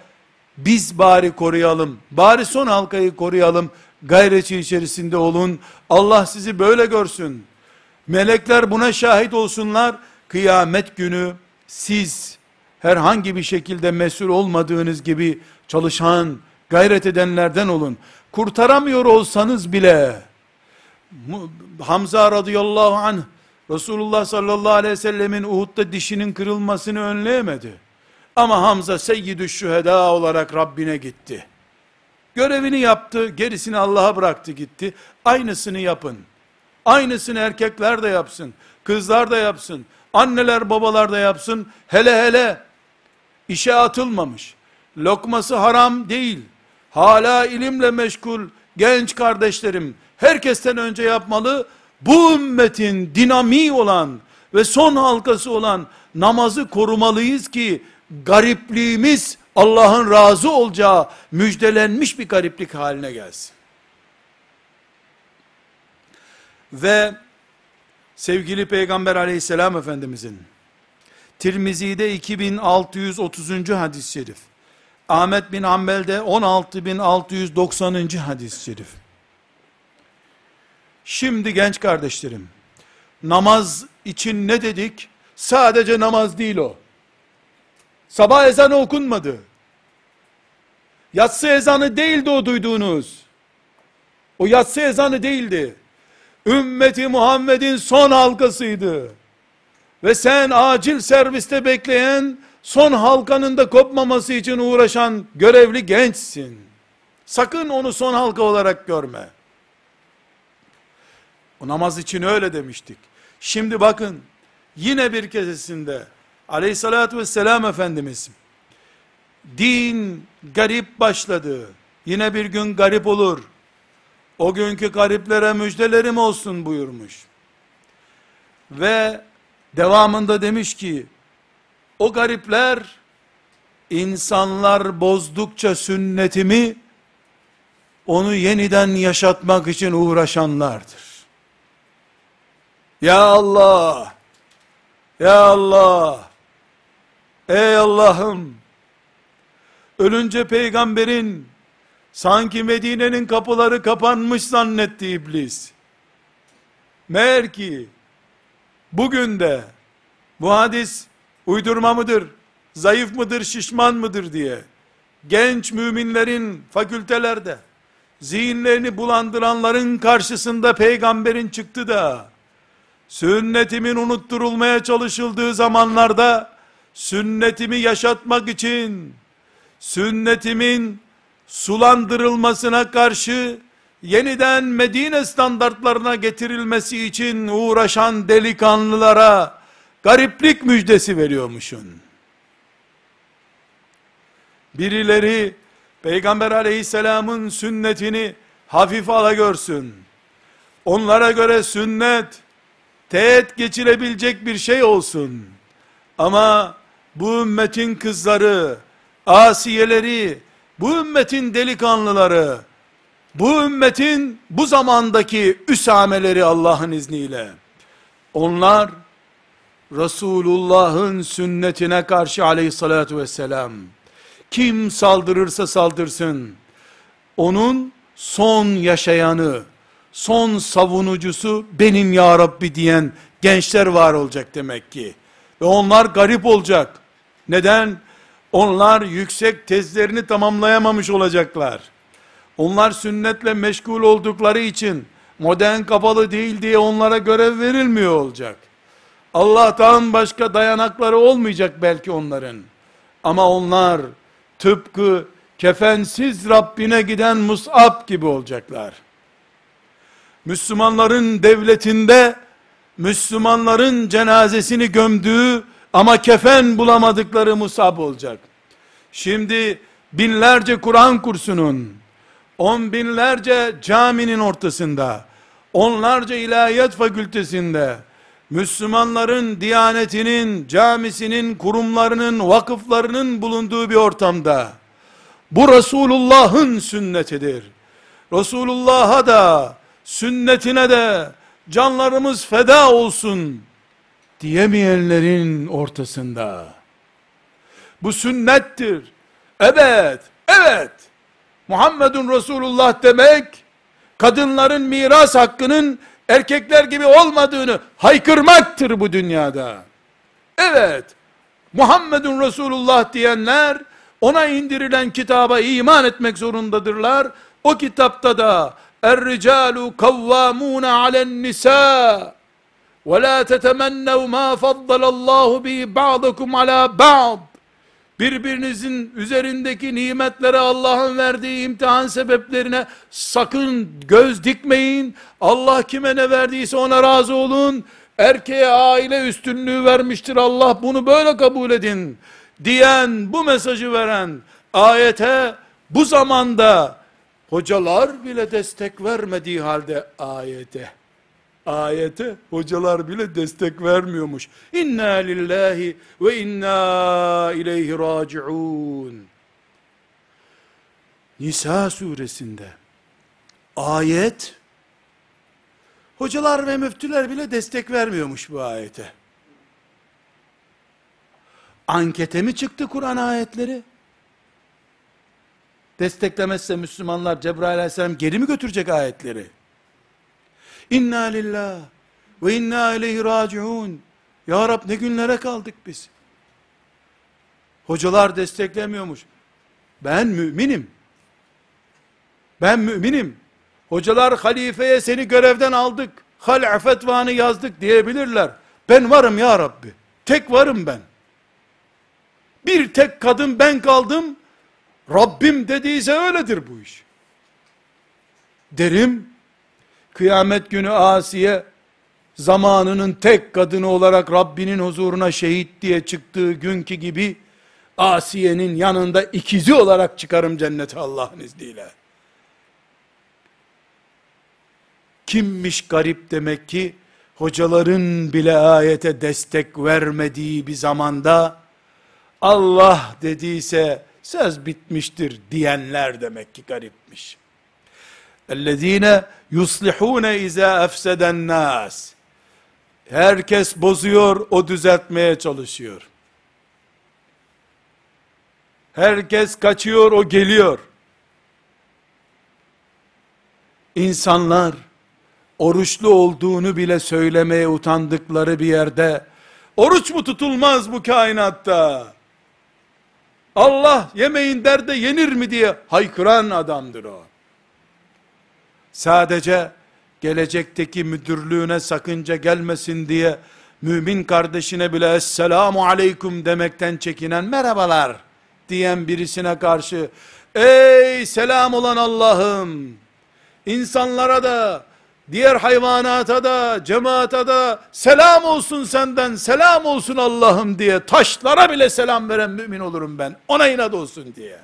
biz bari koruyalım. Bari son halkayı koruyalım. Gayreti içerisinde olun. Allah sizi böyle görsün. Melekler buna şahit olsunlar. Kıyamet günü siz herhangi bir şekilde mesul olmadığınız gibi çalışan, gayret edenlerden olun. Kurtaramıyor olsanız bile Hamza radıyallahu anh Resulullah sallallahu aleyhi ve sellemin Uhud'da dişinin kırılmasını önleyemedi. Ama Hamza seyyidü şüheda olarak Rabbine gitti. Görevini yaptı, gerisini Allah'a bıraktı gitti. Aynısını yapın. Aynısını erkekler de yapsın, kızlar da yapsın, anneler babalar da yapsın. Hele hele işe atılmamış, lokması haram değil, hala ilimle meşgul genç kardeşlerim, herkesten önce yapmalı, bu ümmetin dinamiği olan ve son halkası olan namazı korumalıyız ki, garipliğimiz Allah'ın razı olacağı müjdelenmiş bir gariplik haline gelsin. Ve sevgili Peygamber aleyhisselam efendimizin Tirmizi'de 2630. hadis-i şerif Ahmet bin Hanbel'de 16690. hadis-i şerif Şimdi genç kardeşlerim namaz için ne dedik? Sadece namaz değil o. Sabah ezanı okunmadı. Yatsı ezanı değildi o duyduğunuz. O yatsı ezanı değildi. Ümmeti Muhammed'in son halkasıydı. Ve sen acil serviste bekleyen, son halkanın da kopmaması için uğraşan görevli gençsin. Sakın onu son halka olarak görme. O namaz için öyle demiştik. Şimdi bakın, yine bir kesesinde, aleyhissalatü vesselam Efendimiz, din garip başladı, yine bir gün garip olur, o günkü gariplere müjdelerim olsun buyurmuş. Ve devamında demiş ki, o garipler, insanlar bozdukça sünnetimi, onu yeniden yaşatmak için uğraşanlardır. Ya Allah, Ya Allah, Ey Allah'ım, ölünce peygamberin, sanki Medine'nin kapıları kapanmış zannetti iblis. Meğer ki, bugün de, bu hadis, uydurma mıdır, zayıf mıdır, şişman mıdır diye, genç müminlerin fakültelerde, zihinlerini bulandıranların karşısında peygamberin çıktı da, sünnetimin unutturulmaya çalışıldığı zamanlarda, sünnetimi yaşatmak için, sünnetimin sulandırılmasına karşı, yeniden Medine standartlarına getirilmesi için uğraşan delikanlılara, gariplik müjdesi veriyormuşsun. Birileri, Peygamber aleyhisselamın sünnetini hafif ala görsün. Onlara göre sünnet, teğet geçirebilecek bir şey olsun. Ama bu ümmetin kızları, asiyeleri, bu ümmetin delikanlıları, bu ümmetin bu zamandaki üsameleri Allah'ın izniyle, onlar, Resulullah'ın sünnetine karşı aleyhissalatu vesselam, kim saldırırsa saldırsın, onun son yaşayanı, son savunucusu benim ya Rabbi diyen gençler var olacak demek ki. Ve onlar garip olacak. Neden? Onlar yüksek tezlerini tamamlayamamış olacaklar. Onlar sünnetle meşgul oldukları için modern kapalı değil diye onlara görev verilmiyor olacak. Allah'tan başka dayanakları olmayacak belki onların. Ama onlar tıpkı kefensiz Rabbine giden Mus'ab gibi olacaklar. Müslümanların devletinde, Müslümanların cenazesini gömdüğü ama kefen bulamadıkları Musab olacak. Şimdi binlerce Kur'an kursunun, on binlerce caminin ortasında, onlarca ilahiyat fakültesinde, Müslümanların diyanetinin, camisinin, kurumlarının, vakıflarının bulunduğu bir ortamda, bu Resulullah'ın sünnetidir. Resulullah'a da, sünnetine de canlarımız feda olsun diyemeyenlerin ortasında. Bu sünnettir. Evet, evet. Muhammedun Resulullah demek, kadınların miras hakkının erkekler gibi olmadığını haykırmaktır bu dünyada. Evet, Muhammedun Resulullah diyenler, ona indirilen kitaba iman etmek zorundadırlar. O kitapta da الرجال كوامون على النساء ولا تتمنوا ما فضل الله به بعضكم على بعض birbirinizin üzerindeki nimetlere Allah'ın verdiği imtihan sebeplerine sakın göz dikmeyin. Allah kime ne verdiyse ona razı olun. Erkeğe aile üstünlüğü vermiştir Allah bunu böyle kabul edin. Diyen bu mesajı veren ayete bu zamanda hocalar bile destek vermediği halde ayete Ayete hocalar bile destek vermiyormuş. İnna lillahi ve inna ileyhi raciun. Nisa suresinde ayet hocalar ve müftüler bile destek vermiyormuş bu ayete. Ankete mi çıktı Kur'an ayetleri? Desteklemezse Müslümanlar Cebrail aleyhisselam geri mi götürecek ayetleri? İnna lillah ve inna ileyhi raciun. Ya Rab ne günlere kaldık biz. Hocalar desteklemiyormuş. Ben müminim. Ben müminim. Hocalar halifeye seni görevden aldık. Hal'a fetvanı yazdık diyebilirler. Ben varım ya Rabbi. Tek varım ben. Bir tek kadın ben kaldım. Rabbim dediyse öyledir bu iş. Derim, kıyamet günü Asiye, zamanının tek kadını olarak Rabbinin huzuruna şehit diye çıktığı günkü gibi, Asiye'nin yanında ikizi olarak çıkarım cennete Allah'ın izniyle. Kimmiş garip demek ki, hocaların bile ayete destek vermediği bir zamanda, Allah dediyse, söz bitmiştir diyenler demek ki garipmiş. اَلَّذ۪ينَ يُصْلِحُونَ اِذَا اَفْسَدَ النَّاسِ Herkes bozuyor, o düzeltmeye çalışıyor. Herkes kaçıyor, o geliyor. İnsanlar, oruçlu olduğunu bile söylemeye utandıkları bir yerde, oruç mu tutulmaz bu kainatta? Allah yemeğin derde yenir mi diye haykıran adamdır o. Sadece gelecekteki müdürlüğüne sakınca gelmesin diye mümin kardeşine bile esselamu aleyküm demekten çekinen merhabalar diyen birisine karşı ey selam olan Allah'ım insanlara da diğer hayvanata da, cemaata da selam olsun senden, selam olsun Allah'ım diye taşlara bile selam veren mümin olurum ben. Ona inat olsun diye.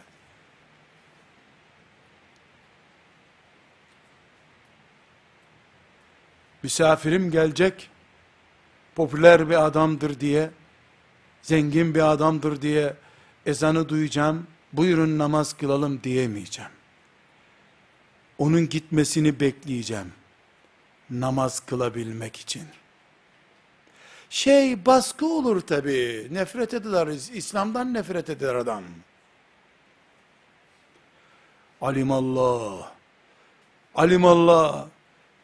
Misafirim gelecek, popüler bir adamdır diye, zengin bir adamdır diye ezanı duyacağım, buyurun namaz kılalım diyemeyeceğim. Onun gitmesini bekleyeceğim namaz kılabilmek için. Şey baskı olur tabi. Nefret eder. İslam'dan nefret eder adam. Alimallah. Alimallah.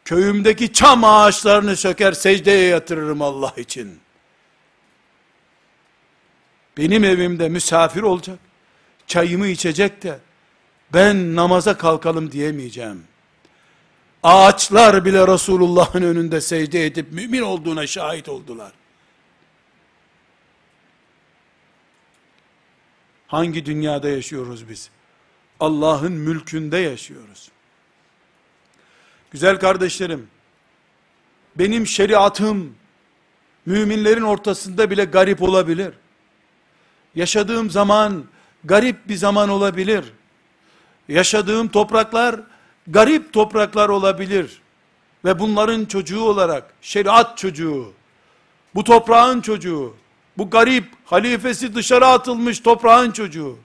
Köyümdeki çam ağaçlarını söker secdeye yatırırım Allah için. Benim evimde misafir olacak. Çayımı içecek de ben namaza kalkalım diyemeyeceğim. Ağaçlar bile Resulullah'ın önünde secde edip mümin olduğuna şahit oldular. Hangi dünyada yaşıyoruz biz? Allah'ın mülkünde yaşıyoruz. Güzel kardeşlerim, benim şeriatım, müminlerin ortasında bile garip olabilir. Yaşadığım zaman, garip bir zaman olabilir. Yaşadığım topraklar, garip topraklar olabilir. Ve bunların çocuğu olarak, şeriat çocuğu, bu toprağın çocuğu, bu garip, halifesi dışarı atılmış toprağın çocuğu,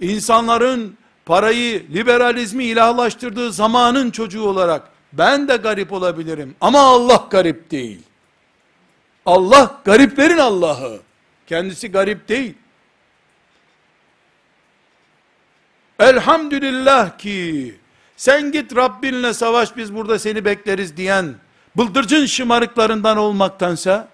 insanların parayı, liberalizmi ilahlaştırdığı zamanın çocuğu olarak, ben de garip olabilirim. Ama Allah garip değil. Allah gariplerin Allah'ı. Kendisi garip değil. Elhamdülillah ki sen git Rabbinle savaş biz burada seni bekleriz diyen bıldırcın şımarıklarından olmaktansa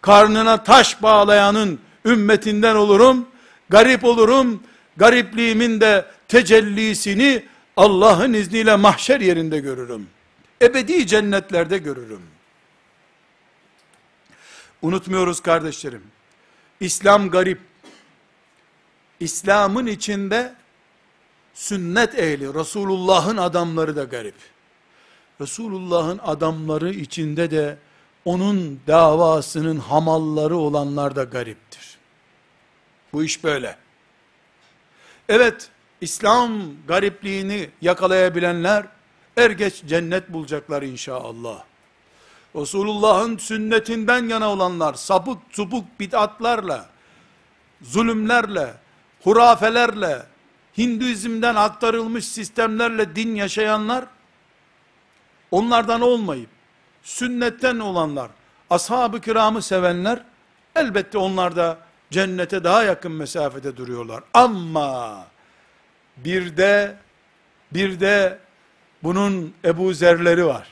karnına taş bağlayanın ümmetinden olurum, garip olurum, garipliğimin de tecellisini Allah'ın izniyle mahşer yerinde görürüm. Ebedi cennetlerde görürüm. Unutmuyoruz kardeşlerim. İslam garip. İslam'ın içinde sünnet ehli, Resulullah'ın adamları da garip. Resulullah'ın adamları içinde de onun davasının hamalları olanlar da gariptir. Bu iş böyle. Evet, İslam garipliğini yakalayabilenler er geç cennet bulacaklar inşallah. Resulullah'ın sünnetinden yana olanlar, sapık supuk bid'atlarla, zulümlerle, hurafelerle, Hinduizm'den aktarılmış sistemlerle din yaşayanlar, onlardan olmayıp, sünnetten olanlar, ashab-ı kiramı sevenler, elbette onlar da cennete daha yakın mesafede duruyorlar. Ama, bir de, bir de bunun Ebu Zerleri var,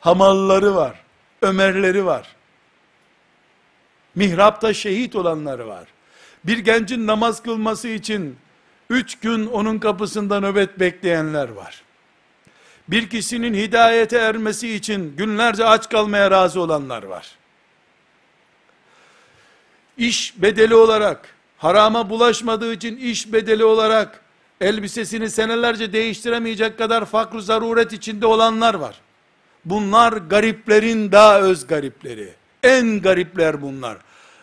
hamalları var, Ömerleri var, mihrapta şehit olanları var. Bir gencin namaz kılması için, üç gün onun kapısında nöbet bekleyenler var. Bir kişinin hidayete ermesi için günlerce aç kalmaya razı olanlar var. İş bedeli olarak, harama bulaşmadığı için iş bedeli olarak, elbisesini senelerce değiştiremeyecek kadar fakr zaruret içinde olanlar var. Bunlar gariplerin daha öz garipleri. En garipler bunlar.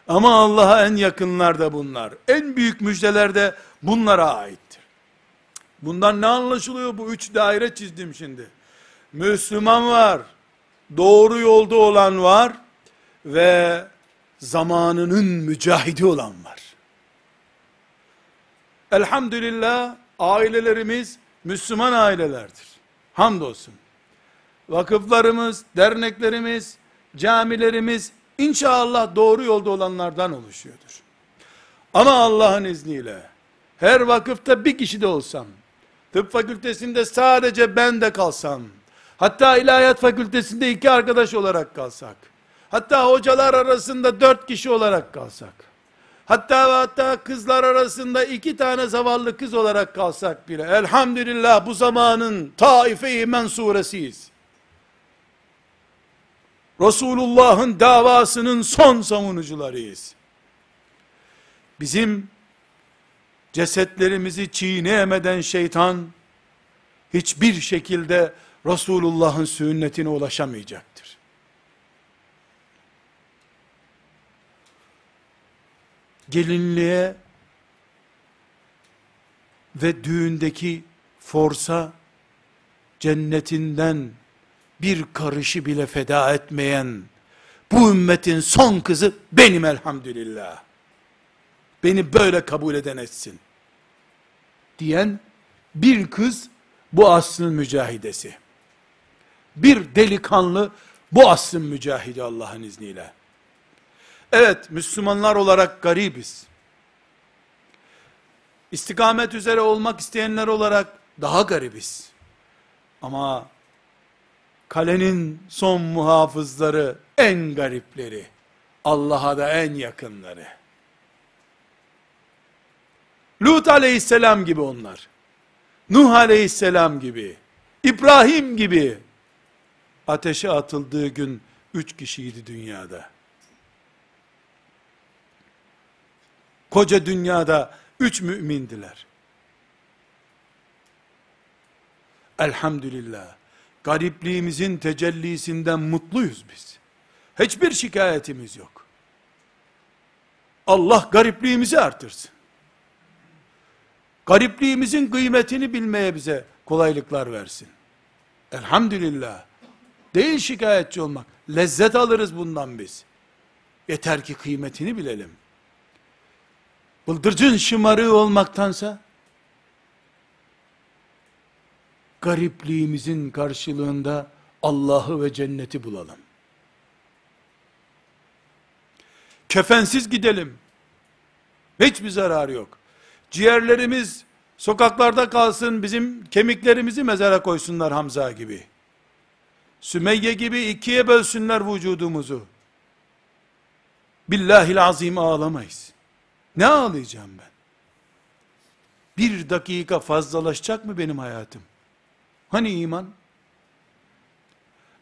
Ama Allah'a en yakınlar da bunlar. En büyük müjdeler de bunlara aittir. Bundan ne anlaşılıyor? Bu üç daire çizdim şimdi. Müslüman var, doğru yolda olan var ve zamanının mücahidi olan var. Elhamdülillah ailelerimiz Müslüman ailelerdir. Hamdolsun. Vakıflarımız, derneklerimiz, camilerimiz inşallah doğru yolda olanlardan oluşuyordur. Ama Allah'ın izniyle her vakıfta bir kişi de olsam, tıp fakültesinde sadece ben de kalsam, hatta ilahiyat fakültesinde iki arkadaş olarak kalsak, hatta hocalar arasında dört kişi olarak kalsak, hatta hatta kızlar arasında iki tane zavallı kız olarak kalsak bile, elhamdülillah bu zamanın taife-i mensuresiyiz. Resulullah'ın davasının son savunucularıyız. Bizim cesetlerimizi çiğneyemeden şeytan, hiçbir şekilde Resulullah'ın sünnetine ulaşamayacaktır. Gelinliğe ve düğündeki forsa cennetinden bir karışı bile feda etmeyen bu ümmetin son kızı benim elhamdülillah. Beni böyle kabul eden etsin. Diyen bir kız bu asrın mücahidesi. Bir delikanlı bu asrın mücahidi Allah'ın izniyle. Evet, Müslümanlar olarak garibiz. İstikamet üzere olmak isteyenler olarak daha garibiz. Ama kalenin son muhafızları en garipleri, Allah'a da en yakınları. Lut aleyhisselam gibi onlar. Nuh aleyhisselam gibi, İbrahim gibi ateşe atıldığı gün üç kişiydi dünyada. Koca dünyada üç mümindiler. Elhamdülillah. Garipliğimizin tecellisinden mutluyuz biz. Hiçbir şikayetimiz yok. Allah garipliğimizi artırsın. Garipliğimizin kıymetini bilmeye bize kolaylıklar versin. Elhamdülillah. Değil şikayetçi olmak. Lezzet alırız bundan biz. Yeter ki kıymetini bilelim. Bıldırcın şımarığı olmaktansa, garipliğimizin karşılığında Allah'ı ve cenneti bulalım. Kefensiz gidelim. Hiçbir zararı yok. Ciğerlerimiz sokaklarda kalsın, bizim kemiklerimizi mezara koysunlar Hamza gibi. Sümeyye gibi ikiye bölsünler vücudumuzu. Billahil azim ağlamayız. Ne ağlayacağım ben? Bir dakika fazlalaşacak mı benim hayatım? Hani iman?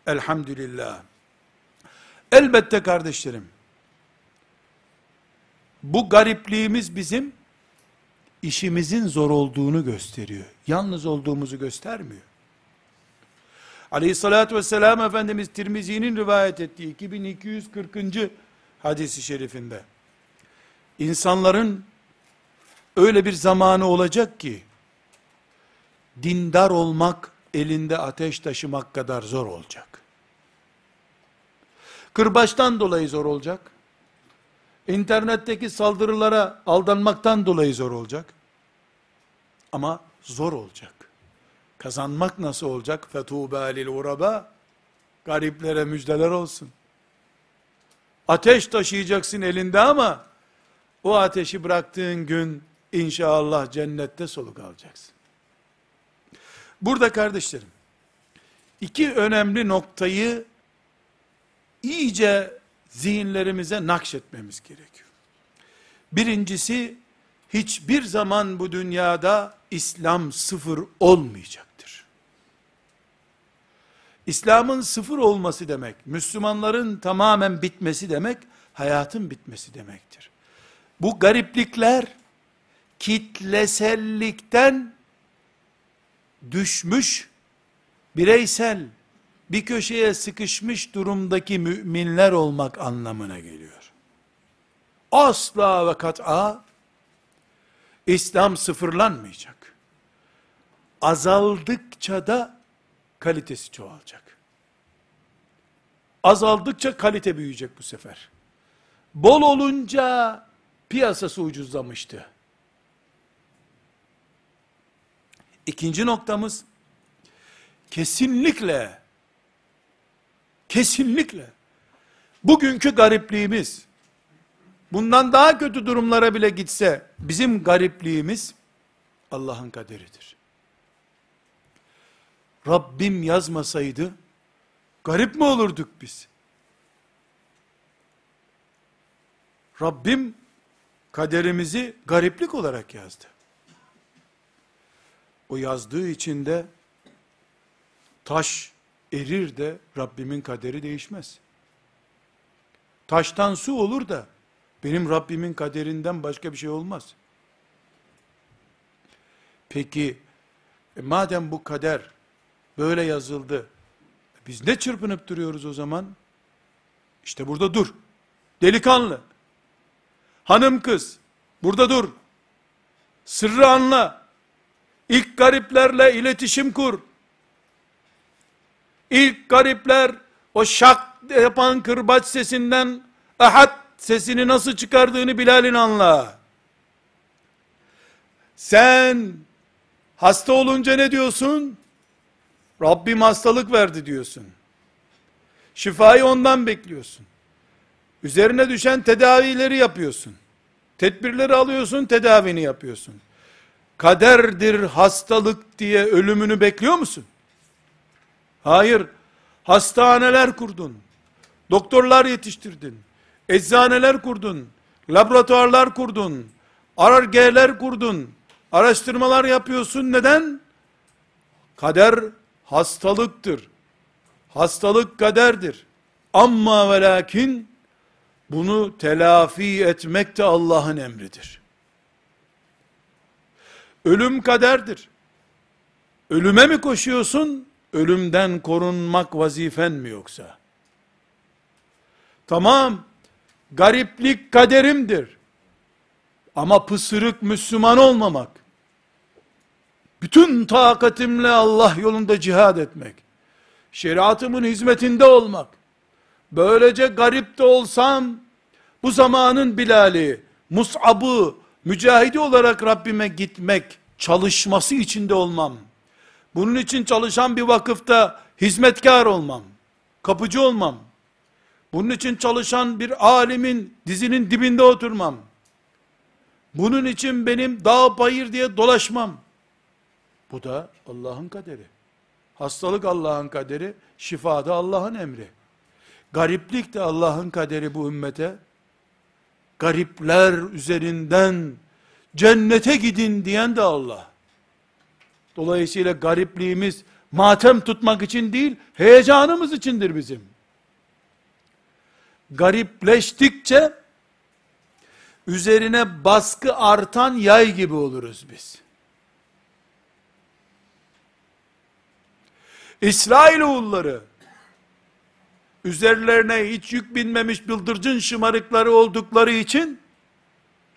Elhamdülillah. Elbette kardeşlerim, bu garipliğimiz bizim işimizin zor olduğunu gösteriyor. Yalnız olduğumuzu göstermiyor. Aleyhissalatü vesselam Efendimiz Tirmizi'nin rivayet ettiği 2240. hadisi şerifinde insanların öyle bir zamanı olacak ki dindar olmak elinde ateş taşımak kadar zor olacak. kırbaçtan dolayı zor olacak. İnternetteki saldırılara aldanmaktan dolayı zor olacak. Ama zor olacak. Kazanmak nasıl olacak? فَتُوبَى لِلْغُرَبَى Gariplere müjdeler olsun. Ateş taşıyacaksın elinde ama o ateşi bıraktığın gün inşallah cennette soluk alacaksın. Burada kardeşlerim, iki önemli noktayı iyice zihinlerimize nakşetmemiz gerekiyor. Birincisi, hiçbir zaman bu dünyada İslam sıfır olmayacaktır. İslam'ın sıfır olması demek, Müslümanların tamamen bitmesi demek, hayatın bitmesi demektir. Bu gariplikler, kitlesellikten düşmüş, bireysel, bir köşeye sıkışmış durumdaki müminler olmak anlamına geliyor. Asla ve kat'a, İslam sıfırlanmayacak. Azaldıkça da kalitesi çoğalacak. Azaldıkça kalite büyüyecek bu sefer. Bol olunca piyasası ucuzlamıştı. İkinci noktamız, kesinlikle, kesinlikle, bugünkü garipliğimiz, bundan daha kötü durumlara bile gitse, bizim garipliğimiz, Allah'ın kaderidir. Rabbim yazmasaydı, garip mi olurduk biz? Rabbim, kaderimizi gariplik olarak yazdı. O yazdığı için de taş erir de Rabbimin kaderi değişmez. Taştan su olur da benim Rabbimin kaderinden başka bir şey olmaz. Peki e madem bu kader böyle yazıldı biz ne çırpınıp duruyoruz o zaman? İşte burada dur. Delikanlı. Hanım kız. Burada dur. Sırrı anla. İlk gariplerle iletişim kur. İlk garipler o şak yapan kırbaç sesinden ahad sesini nasıl çıkardığını Bilal'in anla. Sen hasta olunca ne diyorsun? Rabbim hastalık verdi diyorsun. Şifayı ondan bekliyorsun. Üzerine düşen tedavileri yapıyorsun. Tedbirleri alıyorsun, tedavini yapıyorsun kaderdir hastalık diye ölümünü bekliyor musun? Hayır. Hastaneler kurdun. Doktorlar yetiştirdin. Eczaneler kurdun. Laboratuvarlar kurdun. Arargeler kurdun. Araştırmalar yapıyorsun. Neden? Kader hastalıktır. Hastalık kaderdir. Amma ve lakin bunu telafi etmek de Allah'ın emridir. Ölüm kaderdir. Ölüme mi koşuyorsun? Ölümden korunmak vazifen mi yoksa? Tamam, gariplik kaderimdir. Ama pısırık Müslüman olmamak, bütün takatimle Allah yolunda cihad etmek, şeriatımın hizmetinde olmak, böylece garip de olsam, bu zamanın Bilal'i, Mus'ab'ı, mücahidi olarak Rabbime gitmek, çalışması içinde olmam. Bunun için çalışan bir vakıfta hizmetkar olmam. Kapıcı olmam. Bunun için çalışan bir alimin dizinin dibinde oturmam. Bunun için benim dağ bayır diye dolaşmam. Bu da Allah'ın kaderi. Hastalık Allah'ın kaderi, şifa da Allah'ın emri. Gariplik de Allah'ın kaderi bu ümmete garipler üzerinden cennete gidin diyen de Allah. Dolayısıyla garipliğimiz matem tutmak için değil, heyecanımız içindir bizim. Garipleştikçe üzerine baskı artan yay gibi oluruz biz. İsrailoğulları üzerlerine hiç yük binmemiş bıldırcın şımarıkları oldukları için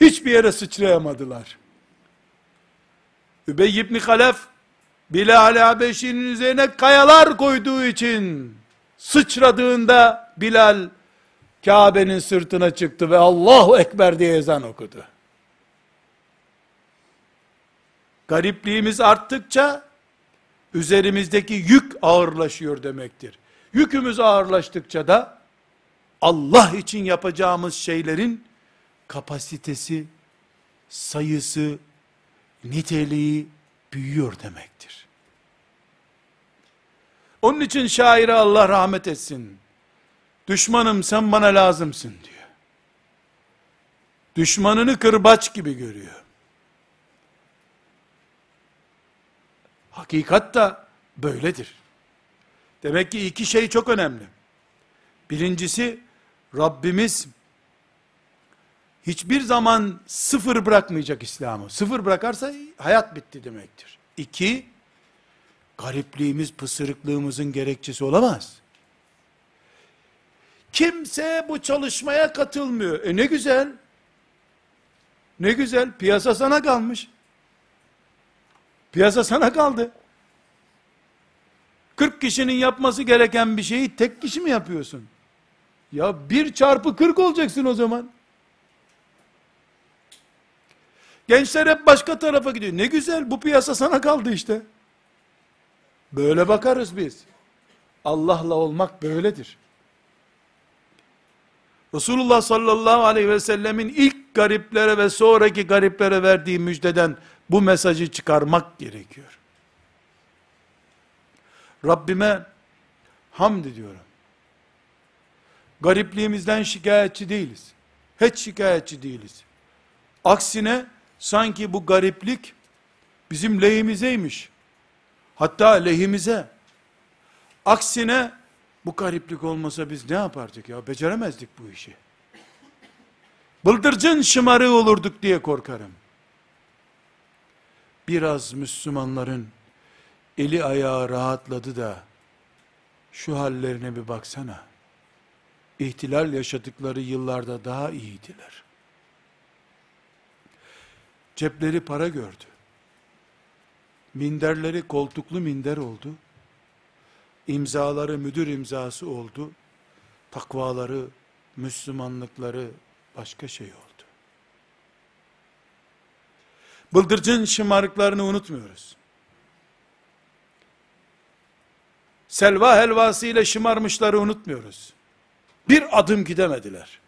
hiçbir yere sıçrayamadılar. Übey ibn Halef Bilal Habeşi'nin üzerine kayalar koyduğu için sıçradığında Bilal Kabe'nin sırtına çıktı ve Allahu Ekber diye ezan okudu. Garipliğimiz arttıkça üzerimizdeki yük ağırlaşıyor demektir. Yükümüz ağırlaştıkça da Allah için yapacağımız şeylerin kapasitesi, sayısı, niteliği büyüyor demektir. Onun için şaire Allah rahmet etsin. Düşmanım sen bana lazımsın diyor. Düşmanını kırbaç gibi görüyor. Hakikat da böyledir. Demek ki iki şey çok önemli. Birincisi Rabbimiz hiçbir zaman sıfır bırakmayacak İslam'ı. Sıfır bırakarsa hayat bitti demektir. İki, garipliğimiz, pısırıklığımızın gerekçesi olamaz. Kimse bu çalışmaya katılmıyor. E ne güzel. Ne güzel. Piyasa sana kalmış. Piyasa sana kaldı. 40 kişinin yapması gereken bir şeyi tek kişi mi yapıyorsun? Ya bir çarpı 40 olacaksın o zaman. Gençler hep başka tarafa gidiyor. Ne güzel bu piyasa sana kaldı işte. Böyle bakarız biz. Allah'la olmak böyledir. Resulullah sallallahu aleyhi ve sellemin ilk gariplere ve sonraki gariplere verdiği müjdeden bu mesajı çıkarmak gerekiyor. Rabbime hamd ediyorum. Garipliğimizden şikayetçi değiliz. Hiç şikayetçi değiliz. Aksine sanki bu gariplik bizim lehimizeymiş. Hatta lehimize. Aksine bu gariplik olmasa biz ne yapardık ya? Beceremezdik bu işi. Bıldırcın şımarığı olurduk diye korkarım. Biraz Müslümanların eli ayağı rahatladı da şu hallerine bir baksana. İhtilal yaşadıkları yıllarda daha iyiydiler. Cepleri para gördü. Minderleri koltuklu minder oldu. İmzaları müdür imzası oldu. Takvaları, Müslümanlıkları başka şey oldu. Bıldırcın şımarıklarını unutmuyoruz. Selva helvası ile şımarmışları unutmuyoruz. Bir adım gidemediler.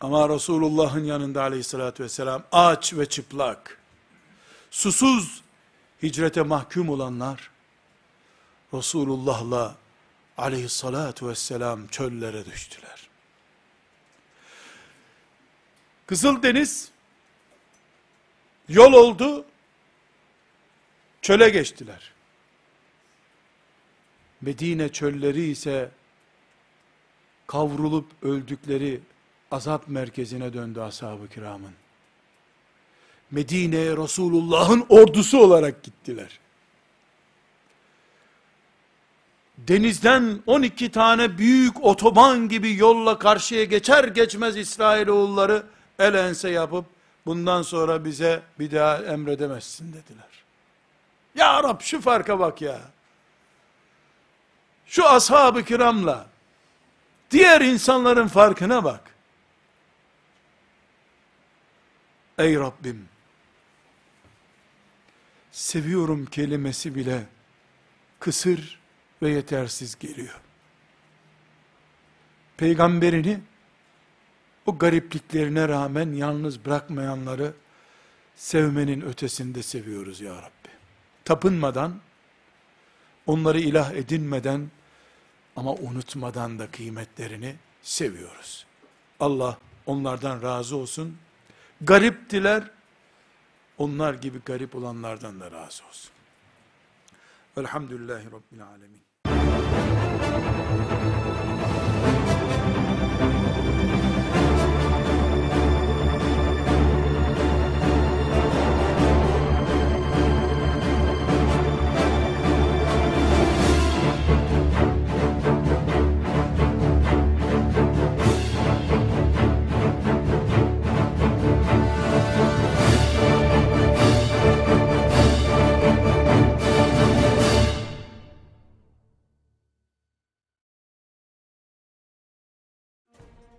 Ama Resulullah'ın yanında aleyhissalatü vesselam aç ve çıplak, susuz hicrete mahkum olanlar, Resulullah'la aleyhissalatu vesselam çöllere düştüler. Kızıldeniz yol oldu, çöle geçtiler. Medine çölleri ise kavrulup öldükleri azap merkezine döndü ashab-ı kiramın. Medine'ye Resulullah'ın ordusu olarak gittiler. Denizden 12 tane büyük otoban gibi yolla karşıya geçer geçmez İsrailoğulları el ense yapıp bundan sonra bize bir daha emredemezsin dediler. Ya Rab şu farka bak ya. Şu ashab-ı kiramla diğer insanların farkına bak. Ey Rabbim, seviyorum kelimesi bile kısır ve yetersiz geliyor. Peygamberini o garipliklerine rağmen yalnız bırakmayanları sevmenin ötesinde seviyoruz ya Rabbi. Tapınmadan, onları ilah edinmeden ama unutmadan da kıymetlerini seviyoruz. Allah onlardan razı olsun. Gariptiler, onlar gibi garip olanlardan da razı olsun. Velhamdülillahi Rabbil Alemin.